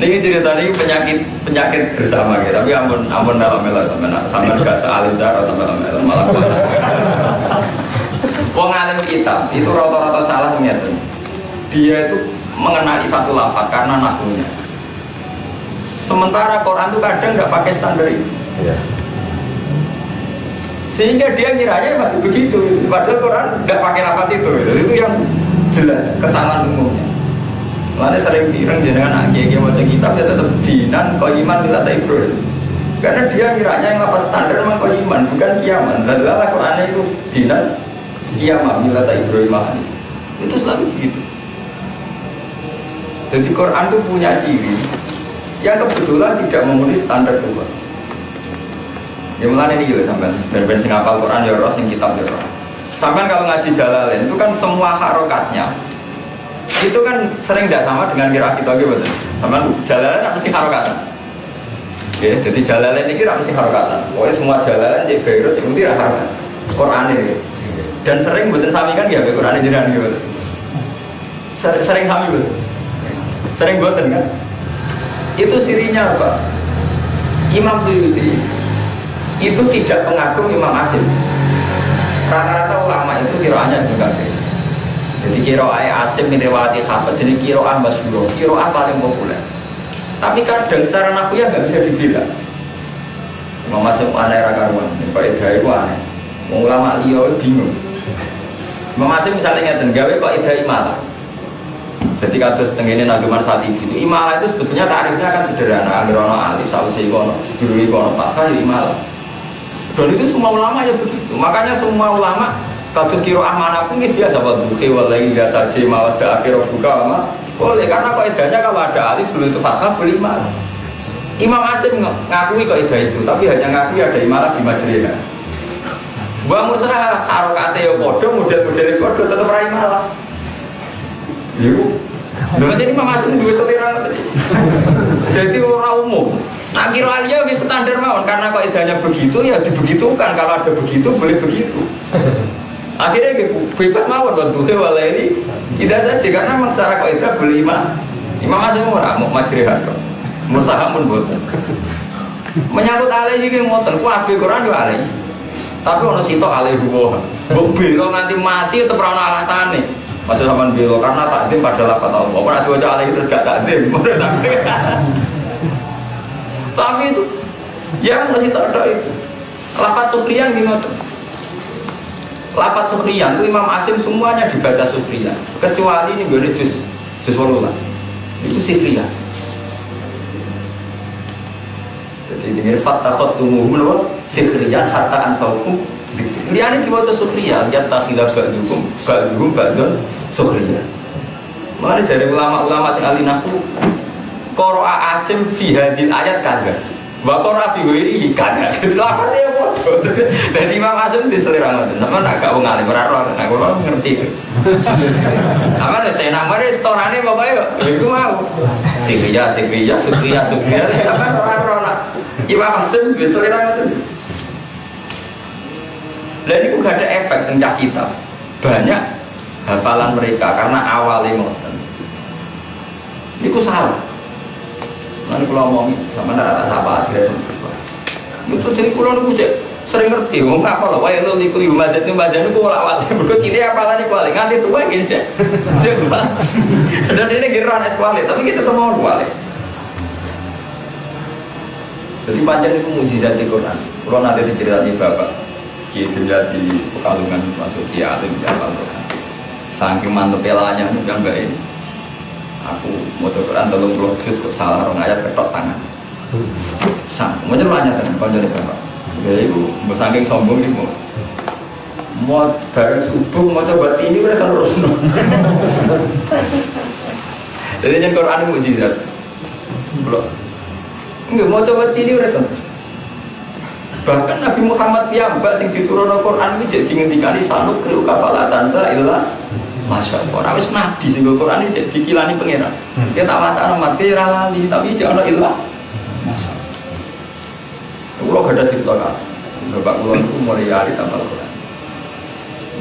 Ini cerita ini penyakit penyakit bersama gitu, tapi ampun ampun dalam mela sama sama gak sealim cara sama dalam mela malah. Wong alim kitab itu rata-rata salah ternyata. Dia itu mengenali satu lapat karena nahwunya. Sementara Quran itu kadang nggak pakai standar itu. Iya. Sehingga dia ngiranya masih begitu. Padahal Quran nggak pakai lapat itu. Itu yang jelas kesalahan umumnya. Mana sering tireng jenengan angge yang mau kitab dia tetap dinan kau iman bila tak Ibrahim. Karena dia kiranya yang lapas standar memang kau iman bukan kiaman. Dan dalam Quran itu dinan kiaman bila tak Ibrahim itu selalu begitu. Jadi Quran itu punya ciri yang kebetulan tidak memenuhi standar Tuhan. Ya mulai ini gitu sampai dan ben sing hafal Quran ya roh sing kitab ya roh. Kalau ngaji Jalalain itu kan semua harokatnya itu kan sering tidak sama dengan kira kita gitu betul. Sama Jalalain mesti harokatan. Ya, jadi Jalalain ini kira mesti harokatan. Pokoknya semua Jalalain jadi Beirut itu tidak harokat. Quran ini. Dan sering betul sami kan ya Quran ini jadi gitu. Sering, sami betul. Sering boten kan? Itu sirinya apa? Imam Suyuti itu tidak pengagum Imam Asim. Rata-rata ulama itu kiroahnya juga sih. Jadi kiroah Asim mirewati hafaz jadi kiroah masyhur, kiroah paling populer. Tapi kadang secara naku ya nggak bisa dibilang. Imam Asim aneh rakaruan, Pak Ida itu aneh. Ulama liya bingung. Imam Asim misalnya ngeten gawe Pak Ida malah jadi kados tengene naguman saat itu imalah itu sebetulnya tarifnya kan sederhana agar ono alif sausi kono seduluri kono pasal ya imalah dan itu semua ulama ya begitu makanya semua ulama kados kiro amanah ini biasa buat bukti walai biasa saja mawat akhir buka lama boleh karena kok idahnya kalau ada alif sebelum itu fathah boleh imalah Imam Asim ngakui kok idah itu tapi hanya ngakui ada imalah di majlis Gua musrah harokate ya podo model-model podo tetap rai malah. Yuk, Lho jadi Imam Hasim dua selera Jadi orang umum. Nah kira alia standar mawon karena kok idahnya begitu ya dibegitukan kalau ada begitu boleh begitu. Akhirnya bebas mawon buat bukti wala ini tidak saja karena memang secara kok idah boleh imam. Imam Hasim orang mau majrihat kok. Musaha pun buat. Menyangkut alaihi ki ngoten, ku abe Quran yo alaihi. Tapi ono sitok alaihi wa. Mbok bela nganti mati tetep ora ono alasane. Masih sama belo karena takdim pada lapat Allah. Apa nak coba alaihi terus gak takdim. Tapi itu yang masih tak ada itu. Lapat sukriyan gimana? Lapat sukriyan itu Imam Asim semuanya dibaca sukriyan. Kecuali ini gue jus jus walulah. Itu sukriyan. Jadi ini fatakot tumuhum loh sukriyan hatta ansaukum Liane diwaca sukriya, lihat takhilah ba'dukum, ba'duhum ba'dun sukriya. Mana dari ulama-ulama sing ahli naku Qoro'a asim fi hadil ayat kagak Wa qoro'a fi wiri kagak Lafadnya apa? Jadi Imam Asim di selera ngoten Sama nak gak wong alim ora nak kula ngerti. Sama ada saya nama deh setorane pokoknya itu mau. Sikriya, sikriya, sukriya, sukriya. Sama nak Imam Asim di selera ngoten. Lah ini gak ada efek tencah kita. Banyak hafalan mereka karena awalnya ngoten. Ini ku salah. Nanti kalau ngomong sama nara apa tidak sempat. Itu jadi kulo niku cek sering ngerti. Wong apa loh? Wae lo liku liu mazat nih mazat niku awal awal. Berikut ini apa lagi kuali nganti tua gini cek. Cek Dan ini geran es kuali. Tapi kita semua kuali. Jadi panjang itu mujizat di Quran. Kalau nanti diceritani bapak, Ki di Pekalongan masuk Ki Alim di Al Quran. Saking mantep pelanya kan mbak ini. Aku mau Quran tolong puluh juz kok salah orang ayat ketok tangan. Sang, mau nanya kan panjang bapak. Ya ibu, mau saking sombong nih mau. Mau dari subuh mau coba ini udah terus Jadi yang Quran mujizat. Belum. Enggak mau coba ini udah terus. Bahkan Nabi Muhammad piyambak sing diturunno Quran iki jadi ngendikani sanuk kriu kapala tansa illa Masya Allah, wis nabi sing Quran iki jadi dikilani pangeran. Kita tak watak umat ke ora lali, tapi jek ana illa Masya Allah. Kulo gak ada cerita kan. Bapak kulo itu mulai hari tambah Quran.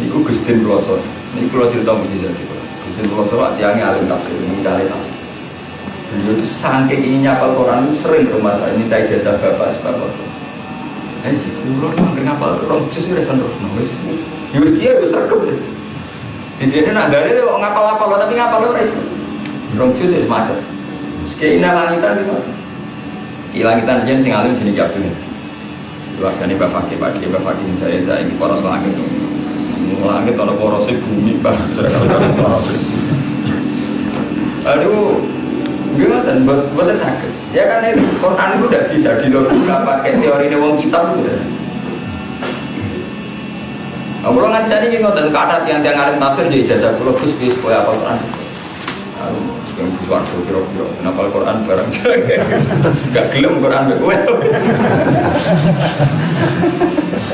Niku Gustin Kloso. Ini kulo cerita mujizat itu. Gustin Kloso atiange alim tafsir, ini kali tafsir. Beliau itu saking ingin nyapal Quran itu sering ke rumah saya minta ijazah bapak sebab apa? Eh si kulo nggak ngapal orang jus itu resan terus nangis. Yus dia yus sergap deh. Jadi ini nak dari itu ngapal-ngapal tapi ngapal itu resan. Orang jus itu macam. Sekian ini langitan gitu. Ilangitan jen sing alim sini jatuh nih. Keluarganya bapak ke pak bapak ke saya saya ini poros langit. Langit kalau porosnya bumi pak. Aduh, Gimana buat buat sakit. Ya kan itu Quran itu tidak bisa dilogika pakai teori wong kitab itu. Aku lo nggak bisa nih ngotot kata yang tiang alim tafsir jadi jasa pulau gus bis supaya apa Quran. Sekarang gus waktu kira-kira kenapa Quran barang gak gelem Quran gue.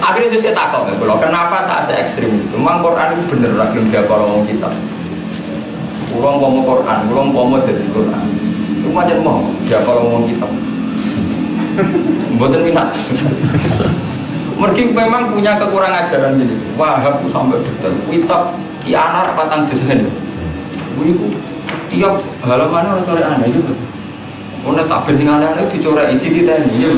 Akhirnya saya takut ya, kalau kenapa saat saya ekstrim itu? Memang Quran itu bener lagi dia kalau ngomong kitab. Kurang ngomong Quran, kurang ngomong jadi Quran. Itu macam mau dia kalau ngomong kitab. Buatan minat. Mereka memang punya kekurangan ajaran Wahab itu sampai detail. Kitab ya anak patang desain. Ibu tiap halaman orang coret aneh juga. Karena tak bersih aneh dicoret itu ditanya.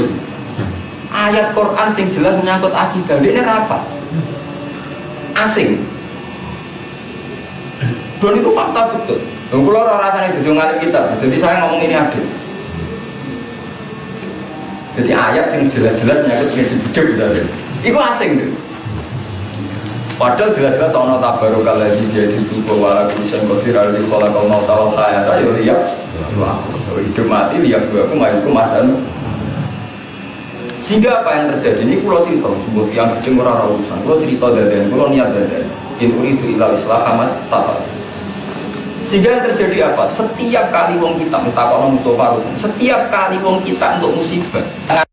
Ayat Quran sing jelas menyangkut akidah ini apa? Asing. Dan itu fakta betul. Dan kalau orang rasanya itu ngalim kita, jadi saya ngomong ini adil. Jadi ayat yang jelas-jelas menyangkut prinsip hidup gitu. Itu asing tuh. Padahal jelas-jelas ono tabarokal lagi dia di tubuh wala kusen kotir alih kalau kau mau tahu saya tahu ya lihat hidup mati lihat gua aku mainku masan sehingga apa yang terjadi? Ini pulau cerita sebuah yang kecil orang urusan. Pulau cerita dan pulau niat dan in uridu ilal islah mas tata sehingga yang terjadi apa? Setiap kali wong kita mustafa Mustafa setiap kali wong kita untuk musibah